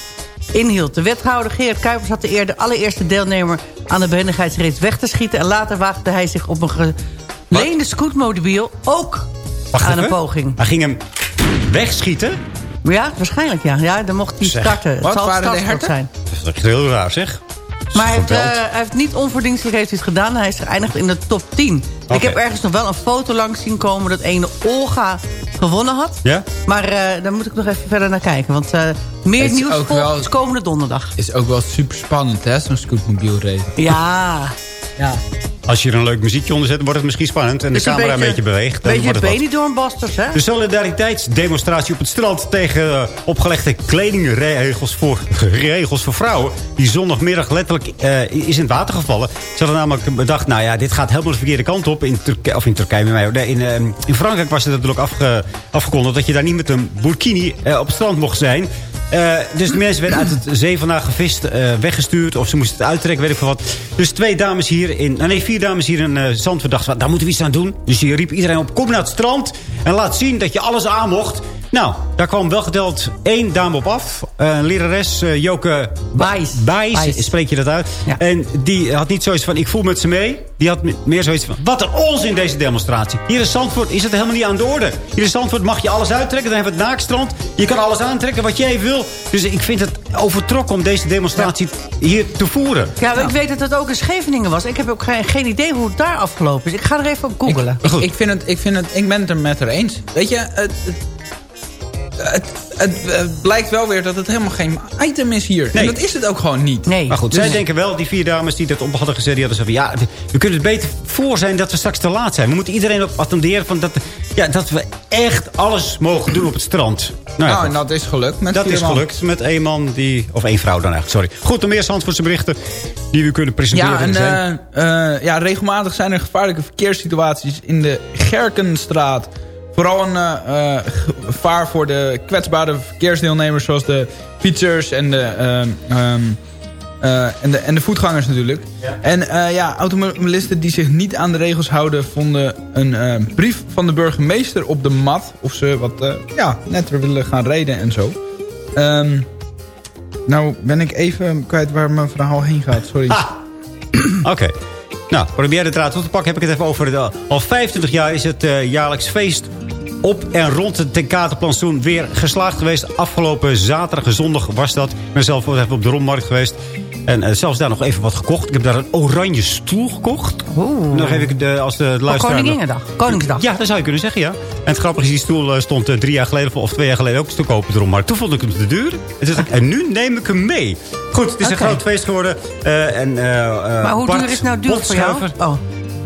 inhield. De wethouder Gerard Kuipers had de eer de allereerste deelnemer... aan de behendigheidsrace weg te schieten. En later waagde hij zich op een geleende scootmobiel... ook Wacht aan even. een poging. Hij ging hem wegschieten. Ja, waarschijnlijk ja. Ja, dan mocht hij Zeg. starten. Het Wat zal waren de zijn. Dat is echt heel raar, zeg. Maar hij heeft, Geweld. eh, hij heeft niet onverdienstelijk heeft hij het gedaan. Hij is geëindigd in de top 10. Oké. Ik heb ergens nog wel een foto langs zien komen... dat ene Olga gewonnen had. Ja? Maar eh, daar moet ik nog even verder naar kijken. Want eh, meer Het is nieuws volgt komende donderdag. Is ook wel super spannend, hè, zo'n scootmobiel race. Ja. Ja. Als je er een leuk muziekje onder zet, wordt het misschien spannend. En de camera een beetje, beweegt. Dan Beetje wordt het wat. Benidorm-basters, hè? De solidariteitsdemonstratie op het strand tegen eh, opgelegde kledingregels voor, regels voor vrouwen. Die zondagmiddag letterlijk eh, is in het water gevallen. Ze hadden namelijk bedacht, nou ja, dit gaat helemaal de verkeerde kant op. In Turkije, of in Turkije, met mij, nee, in, eh, in Frankrijk was het natuurlijk afge, afgekondigd dat je daar niet met een burkini eh, op het strand mocht zijn. Eh, dus de mensen werden uit het zee vandaag gevist, eh, weggestuurd. Of ze moesten het uittrekken, weet ik veel wat. Dus twee dames hier in... nou nee, vier dames hier in uh, Zandvoort dachten... daar moeten we iets aan doen. Dus die riep iedereen op, kom naar het strand... en laat zien dat je alles aan mocht. Nou, daar kwam wel geteld één dame op af. Eh, Een lerares, eh, Joke Bijs. Spreek je dat uit. Ja. En die had niet zoiets van, ik voel met ze mee. Die had meer zoiets van, wat een onzin deze demonstratie. Hier in Zandvoort is het helemaal niet aan de orde. Hier in Zandvoort mag je alles uittrekken. Dan hebben we het naakstrand. Je kan alles aantrekken wat jij wil. Dus ik vind het overtrokken om deze demonstratie hier te voeren. Ja, ik weet dat het ook in Scheveningen was. Ik heb ook geen, geen idee hoe het daar afgelopen is. Ik ga er even op googelen. Ik, ik, vind het, ik, vind het, ik ben het er met haar eens. Weet je, het, het, het, het, blijkt wel weer dat het helemaal geen item is hier. Nee. En dat is het ook gewoon niet. Nee. Maar goed, zij denken wel, die vier dames die dat op hadden gezet... die hadden zo van, ja, we kunnen het beter voor zijn dat we straks te laat zijn. We moeten iedereen op attenderen van dat, ja, dat we echt alles mogen doen op het strand. Nou, ja, Nou, en dat is gelukt. Met dat is man. gelukt met één man die... Of één vrouw dan eigenlijk, sorry. Goed, nog meer Zandvoortse berichten die we kunnen presenteren. Ja, en zijn. eh, eh, ja, regelmatig zijn er gevaarlijke verkeerssituaties in de Gerkenstraat. Vooral een eh, eh, gevaar voor de kwetsbare verkeersdeelnemers... zoals de fietsers en de, ehm, ehm, eh, en de, en de voetgangers natuurlijk. En eh, ja, automobilisten die zich niet aan de regels houden... vonden een eh, brief van de burgemeester op de mat... of ze wat eh, ja, netter willen gaan rijden en zo. Ehm, nou ben ik even kwijt waar mijn verhaal heen gaat, sorry. Oké. Nou, probeer de draad op te pakken. Heb ik het even over. De, al 25 jaar is het eh, jaarlijks feest op en rond het Tenkatenplantsoen weer geslaagd geweest. Afgelopen zaterdag en zondag was dat. Ik ben zelf even op de rommarkt geweest. En eh, zelfs daar nog even wat gekocht. Ik heb daar een oranje stoel gekocht. Oeh. Dan geef ik de, als de Op luisteraar... Koninginnedag. Koningsdag. Ja, dat zou je kunnen zeggen, ja. En het grappige is, die stoel eh, stond eh, drie jaar geleden... of twee jaar geleden ook te koop op de rommarkt. Toen vond ik hem te duur. En, en nu neem ik hem mee. Goed, het is een groot feest geworden. En, Maar hoe Bart duur is nou duur voor jou? Oh.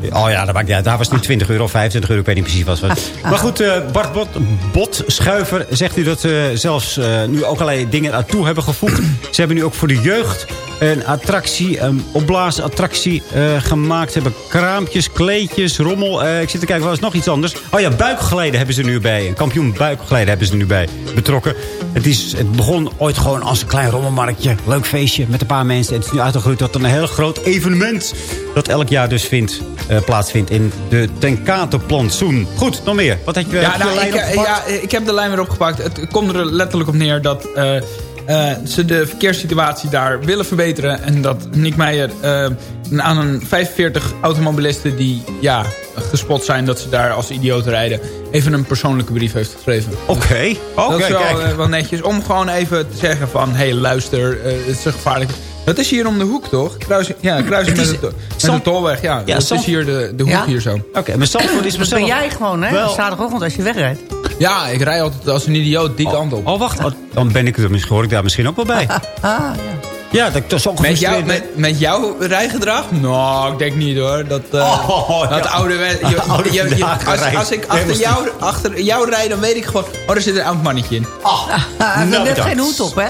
Oh ja, dat maakt niet uit. Daar was het nu 20 euro of 25 euro. Ik weet niet precies wat het was. Maar goed, eh, Bart Bot, Botschuiver zegt u dat ze zelfs eh, nu ook allerlei dingen aan toe hebben gevoegd. Ze hebben nu ook voor de jeugd een attractie, een opblaasattractie eh, gemaakt. Ze hebben kraampjes, kleedjes, rommel. Eh, ik zit te kijken, wat is nog iets anders? Oh ja, buikgeleiden hebben ze nu bij. Een kampioen buikgeleiden hebben ze nu bij betrokken. Het, is, het begon ooit gewoon als een klein rommelmarktje. Leuk feestje met een paar mensen. En het is nu uitgegroeid tot een heel groot evenement. Dat elk jaar dus vindt, eh, plaatsvindt in de Tenkatenplantsoen. Goed, nog meer. Wat had je Ja, heb je nou, lijn ik, opgepakt? ja, ik heb de lijn weer opgepakt. Het komt er letterlijk op neer dat... eh, eh, ze de verkeerssituatie daar willen verbeteren. En dat Nick Meijer eh, aan een 45 automobilisten die ja, gespot zijn dat ze daar als idioten rijden... even een persoonlijke brief heeft geschreven. Oké, oké, Dat is wel, eh, wel netjes om gewoon even te zeggen van... hé, hey, luister, het is zo gevaarlijk. Dat is hier om de hoek, toch? Kruis, ja, kruising met, is- de, met de tolweg. Ja, Ja, dat Zand- is hier de, de hoek Ja? hier zo. Oké, maar Zandvoort is Dat ben mezelf... jij gewoon, hè? Wel- Zaterdagochtend als je wegrijdt. Ja, ik rij altijd als een idioot die kant op. Oh, wacht. Oh, dan ben ik er misschien, hoor ik daar misschien ook wel bij. Ah, ja. Ja, dat, is ook Met, jou, met, met jouw rijgedrag? Nou, ik denk niet hoor. Dat, eh Oh, dat ja. oude... Je, Oude je- je- vandaag als, ik achter jou, achter jou rijd, dan weet ik gewoon... Oh, er zit een oud mannetje in. Ah, hij heeft Nou, geen hoed op, hè?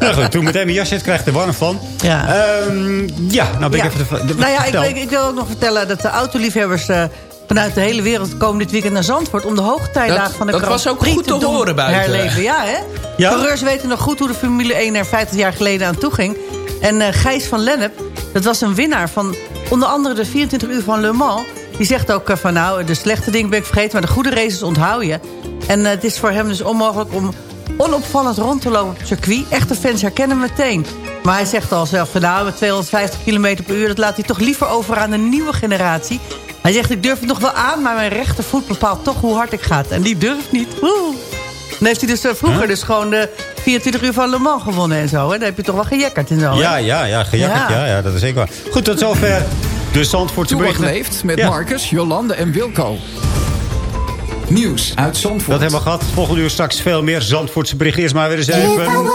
Nou goed, toen meteen mijn jas zit, krijg ik er warm van. Ja. Ehm, ja, nou ben Ja. ik even... De, Nou ja, ik, ik wil ook nog vertellen dat de autoliefhebbers... eh, vanuit de hele wereld komen dit weekend naar Zandvoort... om de hoogtijdagen Dat- van de dat Grand was ook goed te horen buiten. herleven. Ja, hè? Ja? Coureurs weten nog goed hoe de Formule 1 er 50 jaar geleden aan toe ging. En eh, Gijs van Lennep, dat was een winnaar van onder andere de 24 uur van Le Mans... die zegt ook eh, van nou, de slechte dingen ben ik vergeten... maar de goede races onthoud je. En eh, het is voor hem dus onmogelijk om onopvallend rond te lopen op het circuit. Echte fans herkennen meteen. Maar hij zegt al zelf van nou, met 250 km per uur... dat laat hij toch liever over aan de nieuwe generatie. Hij zegt, ik durf het nog wel aan... maar mijn rechtervoet bepaalt toch hoe hard ik ga. En die durft niet. Woe. Dan heeft hij dus eh, vroeger dus gewoon de 24 uur van Le Mans gewonnen en zo. Hè? Dan heb je toch wel gejekkerd en zo. hè? Ja, ja, ja, gejakkerd. Ja. Ja. Ja, dat is zeker waar. Goed, tot zover de Zandvoortse berichten. leeft met Ja. Marcus, Jolande en Wilco. Nieuws uit Zandvoort. Dat hebben we gehad. Volgende uur straks veel meer Zandvoortse berichten. Eerst maar weer eens even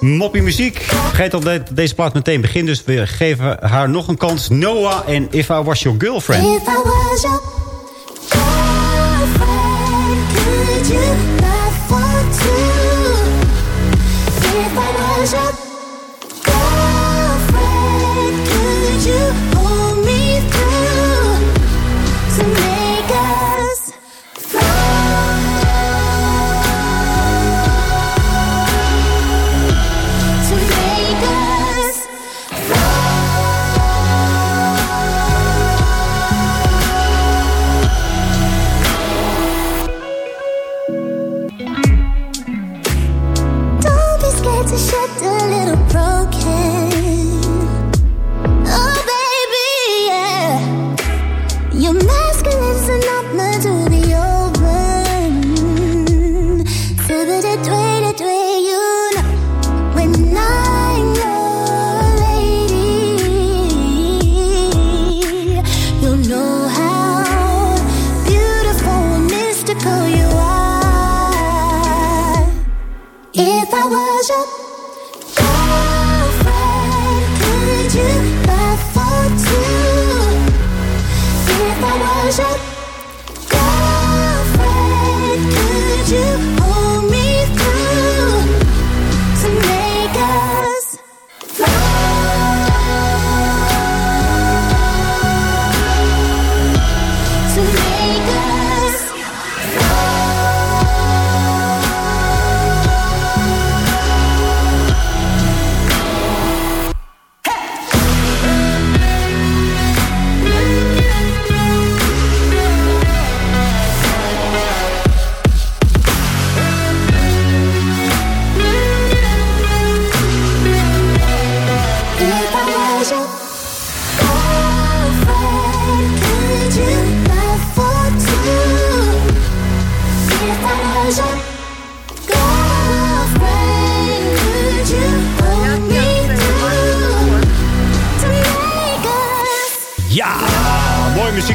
moppie muziek. Vergeet al dat deze plaat meteen begint. Dus we geven haar nog een kans. Noah en If I Was Your Girlfriend. If I was your girlfriend, could you love for two? If I was your girlfriend, could you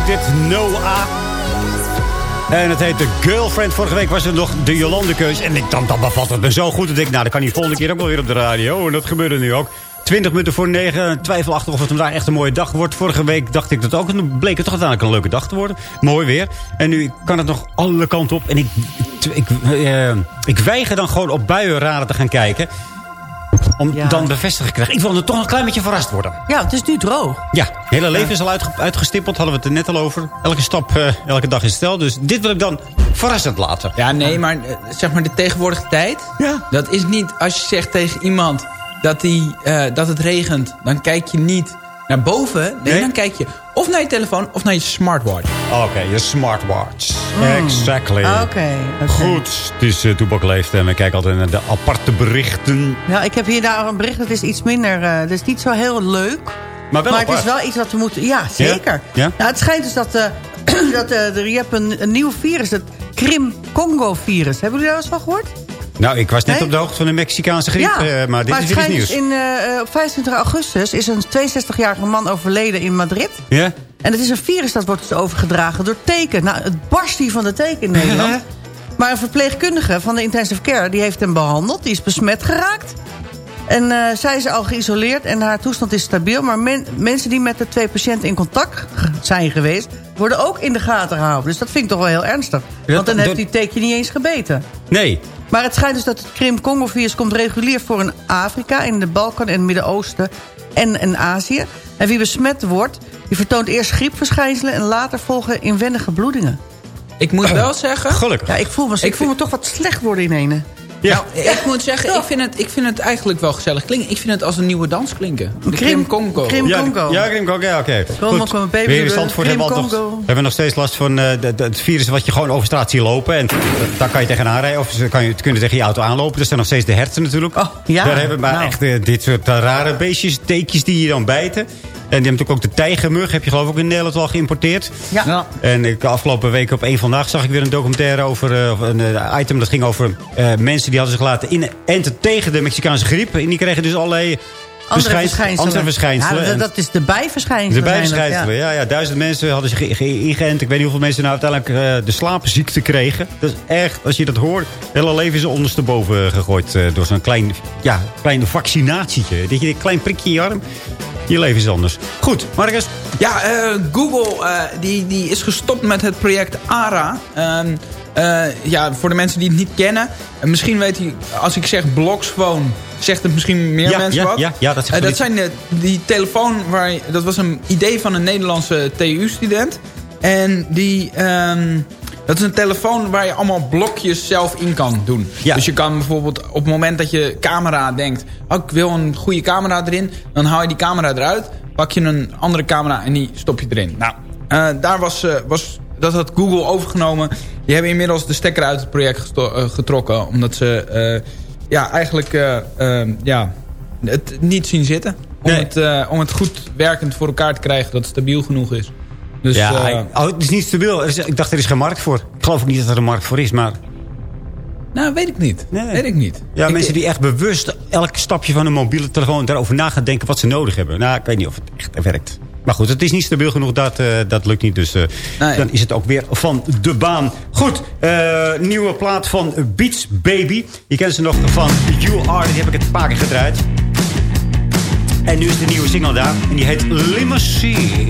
muziek dit. Noah. En het heet The Girlfriend. Vorige week was er nog de Jolande-keus. En ik, dan, dan bevalt het me zo goed. Dat ik, nou, dan kan die volgende keer ook wel weer op de radio. En dat gebeurde nu ook. 20 minuten voor 9. Twijfelachtig of het vandaag echt een mooie dag wordt. Vorige week dacht ik dat ook. En bleek het toch uiteindelijk een leuke dag te worden. Mooi weer. En nu kan het nog alle kanten op. En ik, ik, ik, eh, ik weiger dan gewoon op buienraden te gaan kijken. Om Ja. dan bevestigd te krijgen. Ik wil er toch een klein beetje verrast worden. Ja, het is nu droog. Ja, het hele leven is al uitge- uitgestippeld. Hadden we het er net al over. Elke stap, eh, elke dag is stel. Dus dit wil ik dan verrassend laten. Ja, nee, maar eh, zeg maar de tegenwoordige tijd... Ja. dat is niet als je zegt tegen iemand dat, die, eh, dat het regent... dan kijk je niet naar boven. Nee, Nee. dan kijk je Of naar je telefoon of naar je smartwatch. Oké, je smartwatch. Mm. Exactly. Oké. Goed, het is uh, Toebak Leeft en we kijken altijd naar de aparte berichten. Ja, ik heb hier daar een bericht, dat is iets minder, uh, dat is niet zo heel leuk. Maar wel Maar het is wel iets wat we moeten, ja zeker. Ja? Nou, het schijnt dus dat, uh, dat uh, je hebt een, een nieuw virus, het Krim-Congo-virus. Hebben jullie daar eens van gehoord? Nou, ik was net Nee? op de hoogte van de Mexicaanse griep, Ja, uh, maar dit maar is weer iets nieuws. in, uh, op 25 augustus is een 62-jarige man overleden in Madrid. Ja? En het is een virus dat wordt dus overgedragen door teken. Nou, het barst hier van de teken in Nederland. maar een verpleegkundige van de intensive care... die heeft hem behandeld, die is besmet geraakt. En uh, zij is al geïsoleerd en haar toestand is stabiel. Maar men, mensen die met de twee patiënten in contact zijn geweest... worden ook in de gaten gehouden. Dus dat vind ik toch wel heel ernstig. Want dan heeft die teken niet eens gebeten. Nee. Maar het schijnt dus dat het Krim-Congo-virus komt regulier voor in Afrika... in de Balkan en het Midden-Oosten en in Azië. En wie besmet wordt, die vertoont eerst griepverschijnselen... en later volgen inwendige bloedingen. Ik moet wel zeggen... Gelukkig. Ja, ik voel me, ik voel me toch wat slecht worden in ene. Ja. Nou, ik moet zeggen, ik vind, het, ik vind het eigenlijk wel gezellig klinken. Ik vind het als een nieuwe dans klinken. De Krim Congo. Krim Ja, Congo. Ja, Krim Congo, ja, oké. Weer in Krim hebben we, nog, hebben we nog steeds last van eh, de- de- het virus wat je gewoon over straat ziet lopen. En daar kan je tegenaan rijden of ze kan je, kunnen tegen je auto aanlopen. Dat zijn nog steeds de herten natuurlijk. Oh, ja. Daar hebben we maar Nou. echt eh, dit soort eh, rare beestjes, teekjes die je dan bijten. En die hebben natuurlijk ook de tijgermug. Heb je geloof ik ook in Nederland al geïmporteerd. Ja. En ik, de afgelopen week op één vandaag zag ik weer een documentaire over eh, een eh, item. Dat ging over eh, mensen die hadden zich laten inenten tegen de Mexicaanse griep. En die kregen dus allerlei Andere verschijns- verschijnselen. andere verschijnselen. Ja, dat, is de bijverschijnselen. de bijverschijnselen, ja. Ja, duizend mensen hadden zich ge- ge- ingeënt. Ik weet niet hoeveel mensen nou uiteindelijk eh, de slaapziekte kregen. Dat is echt, als je dat hoort, het hele leven is ondersteboven gegooid eh, door zo'n klein, ja, klein vaccinatietje. Dat je een klein prikje in je arm, je leven is anders. Goed, Marcus. Ja, eh, Google eh, die, die is gestopt met het project ARA. Ehm, eh, ja, voor de mensen die het niet kennen. misschien weet u, als ik zeg Bloxphone, zegt het misschien meer Ja, mensen ja, wat. ja, ja, dat zegt wel dat zijn de, die telefoon, waar, je- dat was een idee van een Nederlandse TU-student. En die... ehm, dat is een telefoon waar je allemaal blokjes zelf in kan doen. Ja. Dus je kan bijvoorbeeld op het moment dat je camera denkt... Oh, ik wil een goede camera erin. Dan haal je die camera eruit. Pak je een andere camera en die stop je erin. Nou, eh, daar was, eh, was... Dat had Google overgenomen. Die hebben inmiddels de stekker uit het project eh, getrokken. Omdat ze ja, eigenlijk eh, eh, ja, het niet zien zitten. Om, Nee. het, om het goed werkend voor elkaar te krijgen. Dat het stabiel genoeg is. Dus, ja, eh, oh, het is niet stabiel. Is- ik dacht, er is geen markt voor. Ik geloof ook niet dat er een markt voor is, maar... nou, weet ik niet. Nee. Weet ik niet. Ja, Ik- mensen die echt bewust elk stapje van een mobiele telefoon... daarover na gaan denken wat ze nodig hebben. Nou, ik weet niet of het echt werkt. Maar goed, het is niet stabiel genoeg, dat, eh, dat lukt niet. Dus eh, Nee. dan is het ook weer van de baan. Goed, nieuwe plaat van Beats Baby. Je kent ze nog van You Are, die heb ik het een paar keer gedraaid. En nu is de nieuwe single daar. En die heet Limousine.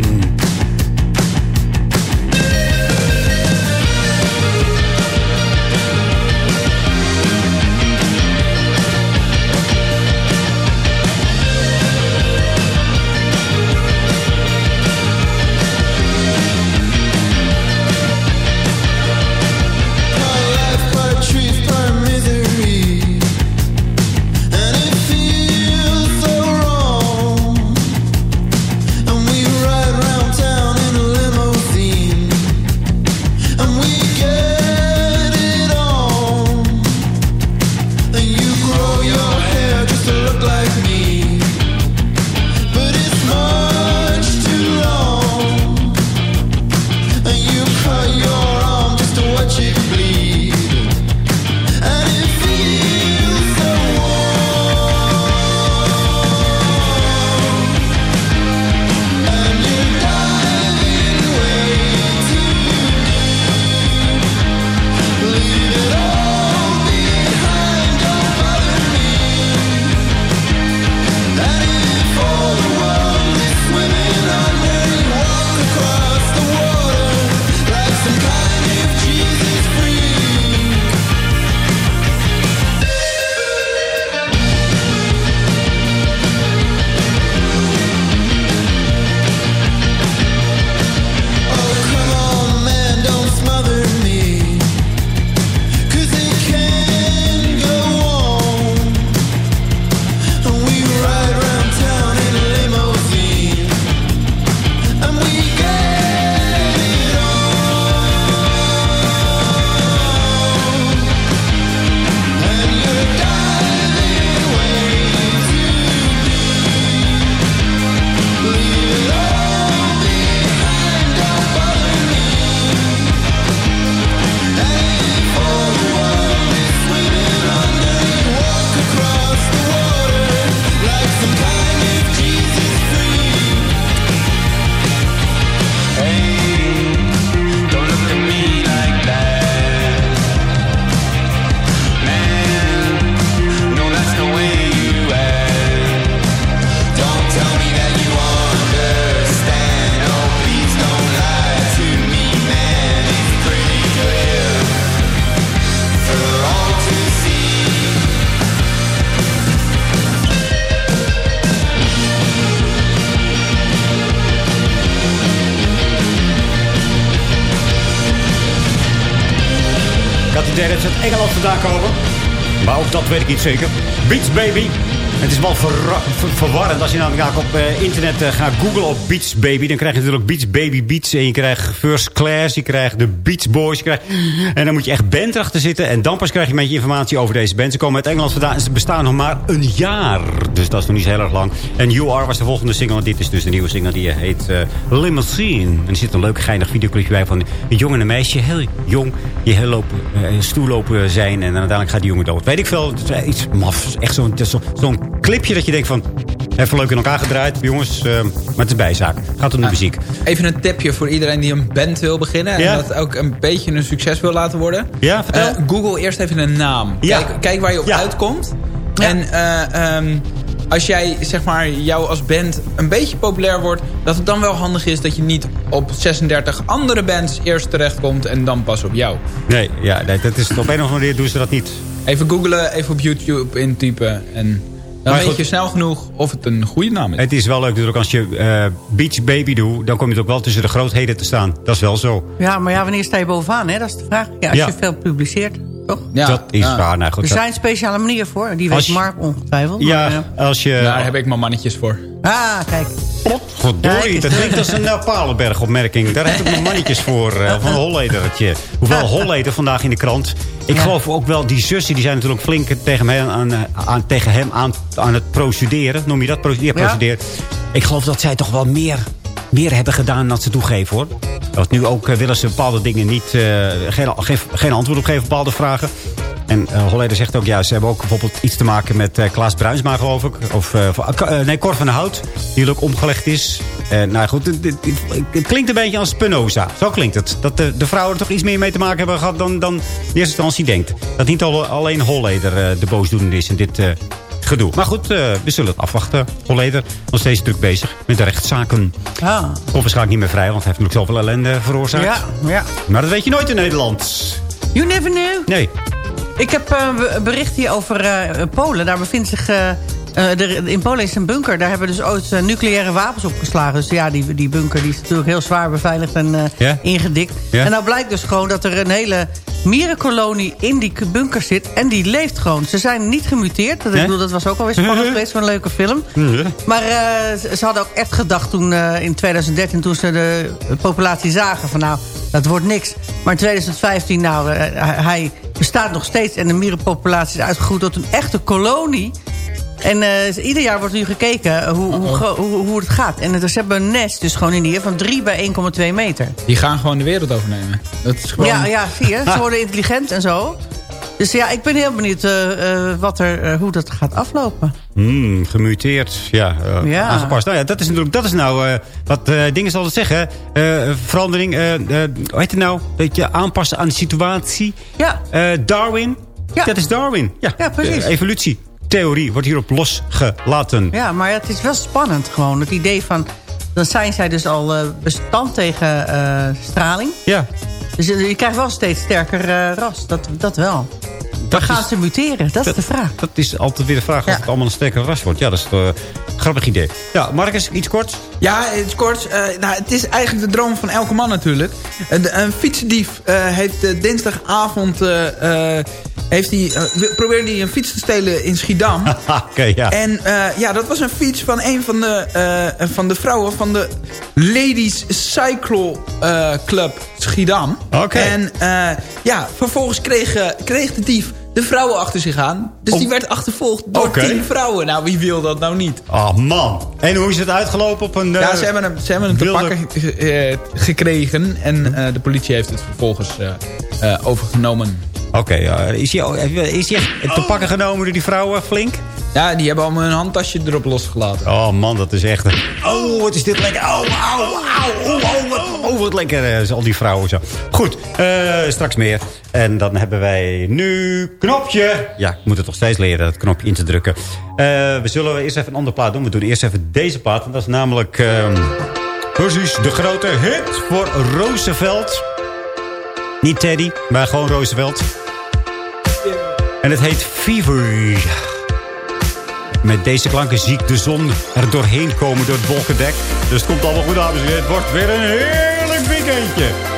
Weet ik niet zeker. Beats Baby. Het is wel verwarrend als je namelijk op eh, internet eh, gaat googlen op Beats Baby. Dan krijg je natuurlijk Beats Baby Beats. En je krijgt First Class, je krijgt de Beats Boys. Je krijgt... En dan moet je echt band erachter zitten. En dan pas krijg je een beetje informatie over deze band. Ze komen uit Engeland vandaan en ze bestaan nog maar een jaar. Dus dat is nog niet zo heel erg lang. En You Are was de volgende single. En dit is dus de nieuwe single die heet eh, Limousine. En er zit een leuk geinig videoclipje bij van een jongen en een meisje. Heel jong, die heel lopen, eh, stoel lopen zijn. En dan uiteindelijk gaat die jongen dood. Weet ik veel. Het is iets maf. Echt zo'n zo, zo'n clipje dat je denkt van... Even leuk in elkaar gedraaid. Jongens, eh, maar het is bijzaak. Gaat om de muziek. Even een tipje voor iedereen die een band wil beginnen. Ja. En dat ook een beetje een succes wil laten worden. Ja, vertel. Eh, Google eerst even een naam. Ja. Kijk, kijk waar je op uitkomt. En eh, ehm, als jij, zeg maar, jou als band een beetje populair wordt... dat het dan wel handig is dat je niet op 36 andere bands eerst terechtkomt... en dan pas op jou. Nee, ja, nee, dat is, op een of andere manier doen ze dat niet. Even googlen, even op YouTube intypen. En dan Maar weet goed. je snel genoeg of het een goede naam is. Het is wel leuk natuurlijk als je eh, Beach Baby doet... dan kom je toch wel tussen de grootheden te staan. Dat is wel zo. Ja, maar ja, wanneer sta je bovenaan? Hè? Dat is de vraag. Ja, als Ja. je veel publiceert, toch? dat is waar. Nou, goed, er dat- zijn speciale manieren voor. Die weet je- Mark ongetwijfeld. Ja, maar, als je... Daar heb ik mijn mannetjes voor. Ah, kijk. Verdorie, Kijk dat eens. klinkt als een Palenberg-opmerking. Daar heb ik mijn mannetjes voor, eh, van een Holledertje. Hoewel Holleder vandaag in de krant. Ik geloof ook wel, die zussen die zijn natuurlijk flink tegen hem aan, eh, aan, tegen hem aan, aan het procederen. Noem je dat? Pro- Ja, procederen. Ik geloof dat zij toch wel meer, meer hebben gedaan dan ze toegeven, hoor. Want nu ook eh, willen ze bepaalde dingen niet... eh, geen, geen, antwoord op geven bepaalde vragen. En eh Holleder zegt ook, ja, ze hebben ook bijvoorbeeld iets te maken met eh, Klaas Bruinsma, geloof ik. Of, nee, Cor van der Hout, die ook omgelegd is. Nou goed, het, het- klinkt een beetje als Spinoza. Zo klinkt het. Dat de, de vrouwen er toch iets meer mee te maken hebben gehad dan, dan in eerste instantie denkt. Dat niet al, alleen Holleder de boosdoener is in dit gedoe. Maar goed, eh, we zullen het afwachten. Holleder nog steeds druk bezig met de rechtszaken. Ah. Komt waarschijnlijk niet meer vrij, want hij heeft natuurlijk zoveel ellende veroorzaakt. Ja, ja. Maar dat weet je nooit in Nederland. You never know. Nee. Ik heb eh, een bericht hier over eh, Polen. Daar bevindt zich... eh, er- in Polen is een bunker. Daar hebben dus ooit eh, nucleaire wapens opgeslagen. Dus ja, die, die bunker die is natuurlijk heel zwaar beveiligd en eh, ingedikt. En nou blijkt dus gewoon dat er een hele mierenkolonie in die bunker zit. En die leeft gewoon. Ze zijn niet gemuteerd. Dat, ik bedoel, dat was ook alweer spannend geweest voor een leuke film. Maar ze- hadden ook echt gedacht toen in 2013... toen ze de, populatie zagen van nou, dat wordt niks. Maar in 2015, nou, hij- hij bestaat nog steeds... en de mierenpopulatie is uitgegroeid tot een echte kolonie... En eh, ieder jaar wordt nu gekeken hoe, hoe, gro- hoe, hoe het gaat. En het, ze hebben een nest dus gewoon in hier van 3 bij 1,2 meter. Die gaan gewoon de wereld overnemen. Dat is gewoon... Ja, ja, zie je. Ze worden intelligent en zo. Dus ja, ik ben heel benieuwd eh, eh, wat er, eh, hoe dat gaat aflopen. Hmm, gemuteerd, ja, Ja. aangepast. Nou ja, dat is natuurlijk, dat is nou eh, wat dingen altijd zeggen. eh, verandering, eh, eh, hoe heet het nou? Dat je aanpassen aan de situatie. Ja. Eh, Darwin, Ja. dat is Darwin. Ja, Ja, precies. De evolutietheorie wordt hierop losgelaten. Ja, maar het is wel spannend gewoon. Het idee van, dan zijn zij dus al eh, bestand tegen eh, straling. Ja. Dus je, je krijgt wel steeds sterker eh, ras, dat, dat wel. Waar gaan is- ze muteren? Dat, is de vraag. Dat is altijd weer de vraag of het allemaal een sterker ras wordt. Ja, dat is een uh, grappig idee. Ja, Marcus, iets kort? Ja, iets kort. Eh, nou, het is eigenlijk de droom van elke man natuurlijk. Een, een fietsendief eh, heeft eh, dinsdagavond... eh, eh, heeft hij, eh, probeerde hij een fiets te stelen in Schiedam. Oké, ja. En eh, ja, dat was een fiets van een van de, eh, van de vrouwen van de Ladies Cycle eh, Club Schiedam. Oké. En eh, ja, vervolgens kreeg, eh, kreeg de dief de vrouwen achter zich aan. Dus die werd achtervolgd door Oké. tien vrouwen. Nou, wie wil dat nou niet? Oh man. En hoe is het uitgelopen op een... eh, Ja, ze hebben hem, ze hebben hem te pakken eh, gekregen. En eh, de politie heeft het vervolgens eh, eh, overgenomen. Oké, is hij is echt te pakken genomen door die vrouwen flink? Ja, die hebben allemaal hun handtasje erop losgelaten. Oh man, dat is echt... Oh, wat is dit lekker. Oh, au, au. Oh, oh, wat, oh, wat lekker. eh, al die vrouwen zo. Goed, eh, straks meer. En dan hebben wij nu knopje. Ja, ik moet het nog steeds leren, dat knopje in te drukken. Eh, we zullen eerst even een ander plaat doen. We doen eerst even deze plaat. En dat is namelijk... ehm, precies de grote hit voor Roosevelt. Niet Teddy, maar gewoon Roosevelt. En het heet Fever. Met deze klanken zie ik de zon er doorheen komen door het wolkendek. Dus het komt allemaal goed, dames. Het wordt weer een heerlijk weekendje.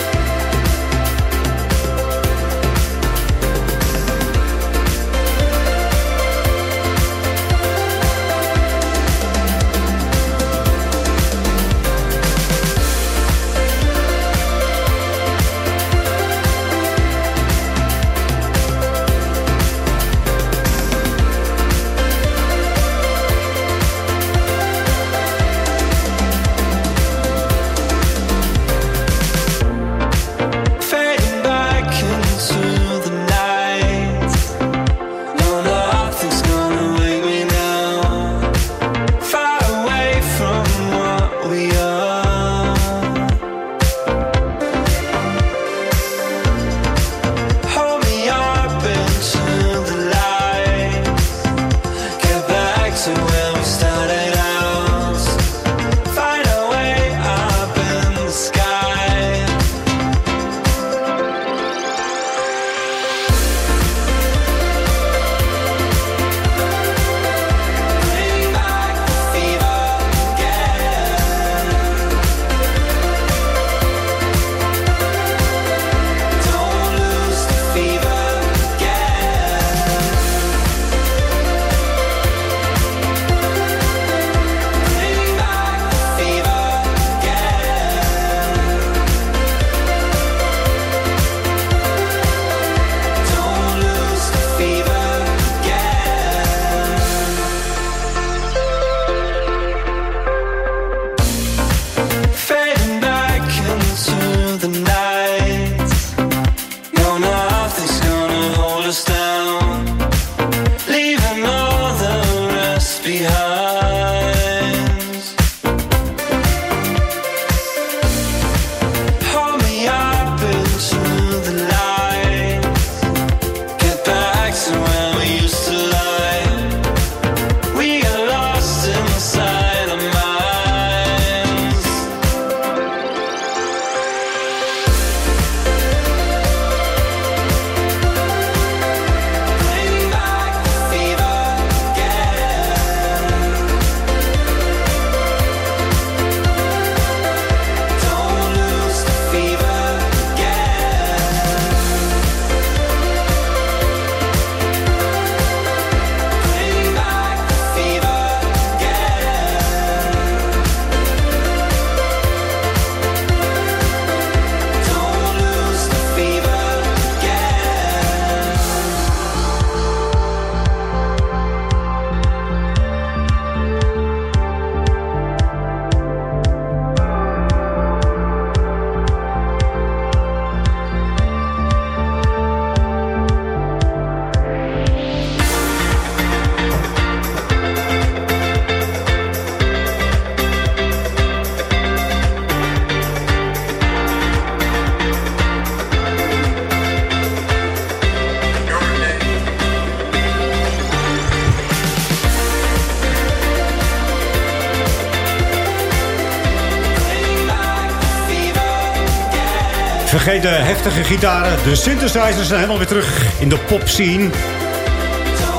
Vergeet de heftige gitaren. De synthesizers zijn helemaal weer terug in de popscene.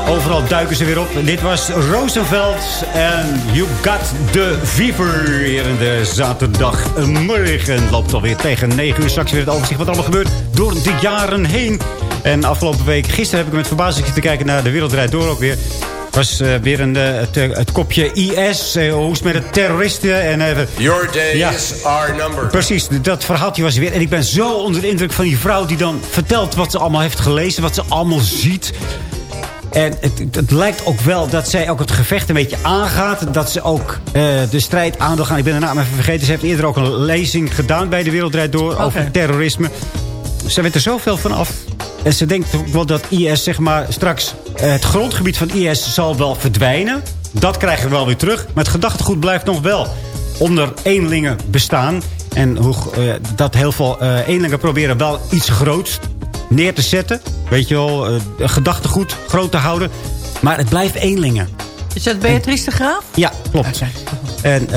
Overal duiken ze weer op. En dit was Roosevelt en You Got the Fever. Hier in de zaterdagmorgen loopt alweer tegen 9 uur. Straks weer het overzicht wat allemaal gebeurt door de jaren heen. En afgelopen week, gisteren heb ik met verbazing te kijken naar de Wereldrijd Door ook weer was uh, weer een, uh, het, uh, het, kopje IS. hoe is het met de terroristen? En, Your days ja, are numbered. Precies, dat verhaaltje was weer. En ik ben zo onder de indruk van die vrouw die dan vertelt wat ze allemaal heeft gelezen. Wat ze allemaal ziet. En het, het, lijkt ook wel dat zij ook het gevecht een beetje aangaat. Dat ze ook de strijd aan wil gaan. Ik ben de naam even vergeten. Ze heeft eerder ook een lezing gedaan bij de Wereldrijd Door okay. over terrorisme. Ze weet er zoveel van af. En ze denkt ook wel dat IS zeg maar, straks... het grondgebied van IS zal wel verdwijnen. Dat krijgen we wel weer terug. Maar het gedachtegoed blijft nog wel onder eenlingen bestaan. En hoe, uh, dat heel veel uh, eenlingen proberen wel iets groots neer te zetten. Weet je wel, uh, gedachtegoed groot te houden. Maar het blijft eenlingen. Is dat Beatrice de Graaf? Ja, klopt. En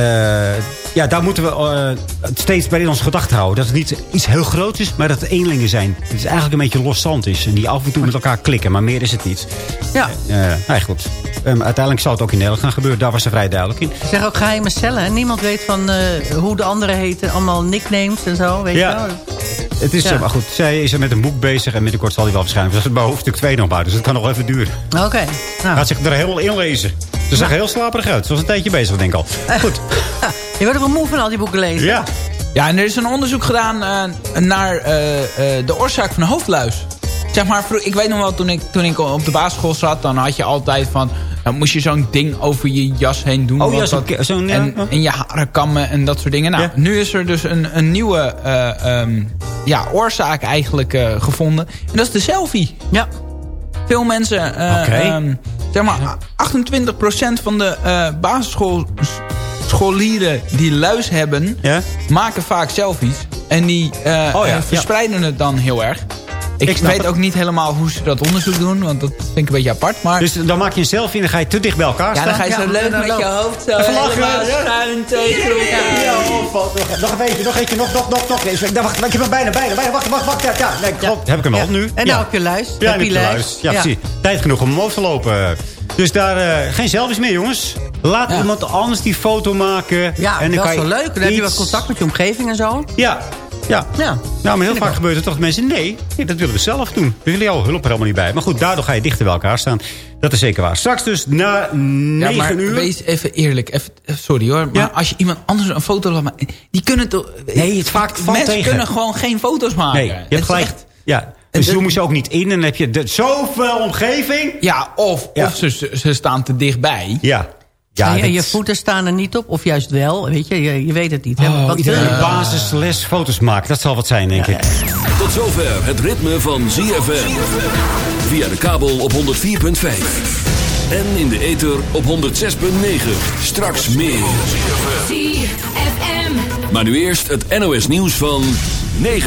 ja, daar moeten we uh, steeds bij in ons gedachten houden. Dat het niet iets heel groots is, maar dat het eenlingen zijn. Het is eigenlijk een beetje loszand is. En die af en toe met elkaar klikken, maar meer is het niet. Ja. Uh, nou, goed. Um, uiteindelijk zal het ook in Nederland gaan gebeuren. Daar was ze vrij duidelijk in. Ze zeggen ook geheime cellen. Hè? Niemand weet van uh, hoe de anderen heten. Allemaal nicknames en zo. Weet ja. je wel? Het is, ja. maar goed, zij is er met een boek bezig en binnenkort zal hij wel verschijnen. Dat is bij hoofdstuk 2 nog maar, dus het kan nog even duren. Oké. Okay. Nou. Gaat zich er helemaal inlezen. Ze zag heel slaperig uit. Ze was een tijdje bezig, denk ik al. Goed. Je wordt er moe van al die boeken lezen. Ja. Ja, en er is een onderzoek gedaan uh, naar uh, uh, de oorzaak van hoofdluis. Zeg maar, ik weet nog wel, toen ik, toen ik op de basisschool zat... dan had je altijd van... Dan moest je zo'n ding over je jas heen doen. Oh ja, zo'n... Zo ja. en, en je haren kammen en dat soort dingen. Nou, ja. nu is er dus een, een nieuwe um, ja, oorzaak eigenlijk uh, gevonden. En dat is de selfie. Ja. Veel mensen... Uh, okay. um, zeg maar, 28% van de uh, basisschool scholieren die luis hebben... Ja? maken vaak selfies. En die uh, oh ja, verspreiden ja. het dan heel erg. Ik, Ik weet het. ook niet helemaal hoe ze dat onderzoek doen. Want dat vind ik een beetje apart. Maar Dus dan maak je een selfie en dan ga je te dicht bij elkaar ja, staan. dan ga je zo leuk met je hoofd zo Even lachen, ja. schuin tegen elkaar. Ja, oh, nog, een beetje, nog eentje, nog, nog, nog, nog. Wacht, ik heb hem bijna, bijna, bijna. Wacht, wacht, wacht. Ja, ja. Nee, klopt. Heb ik hem al nu? En nou heb je luis. Ja, heb heb je luis. Ja, precies. Tijd genoeg om omhoog te lopen. Dus daar uh, geen selfies meer, jongens. Laat Ja. iemand anders die foto maken. Ja, en dan dat is wel leuk. Dan heb je wat contact met je omgeving en zo. Ja, ja. Ja. Nou, maar heel vaak gebeurt het toch dat mensen... Nee, nee, dat willen we zelf doen. We willen jouw hulp er helemaal niet bij. Maar goed, daardoor ga je dichter bij elkaar staan. Dat is zeker waar. Straks dus na 9 Ja, maar uur... wees even eerlijk. Even, eh, sorry hoor. Maar Ja. als je iemand anders een foto laat maken... Die kunnen toch... Nee, het vaak valt Mensen kunnen gewoon geen foto's maken. Nee, je hebt gelijk. echt- Ja, dus dat- zoomen ze ook niet in. En dan heb je de, zoveel omgeving. Ja, of, Ja. of ze, ze staan te dichtbij. Ja. Ja, en je, je voeten staan er niet op. Of juist wel. Weet je, je, je weet het niet. hè. Oh, Wat iedereen wil je? basisles foto's maken. Dat zal wat zijn, denk ik. Tot zover het ritme van ZFM. Via de kabel op 104.5. En in de ether op 106.9. Straks meer. ZFM. Maar nu eerst het NOS nieuws van 9.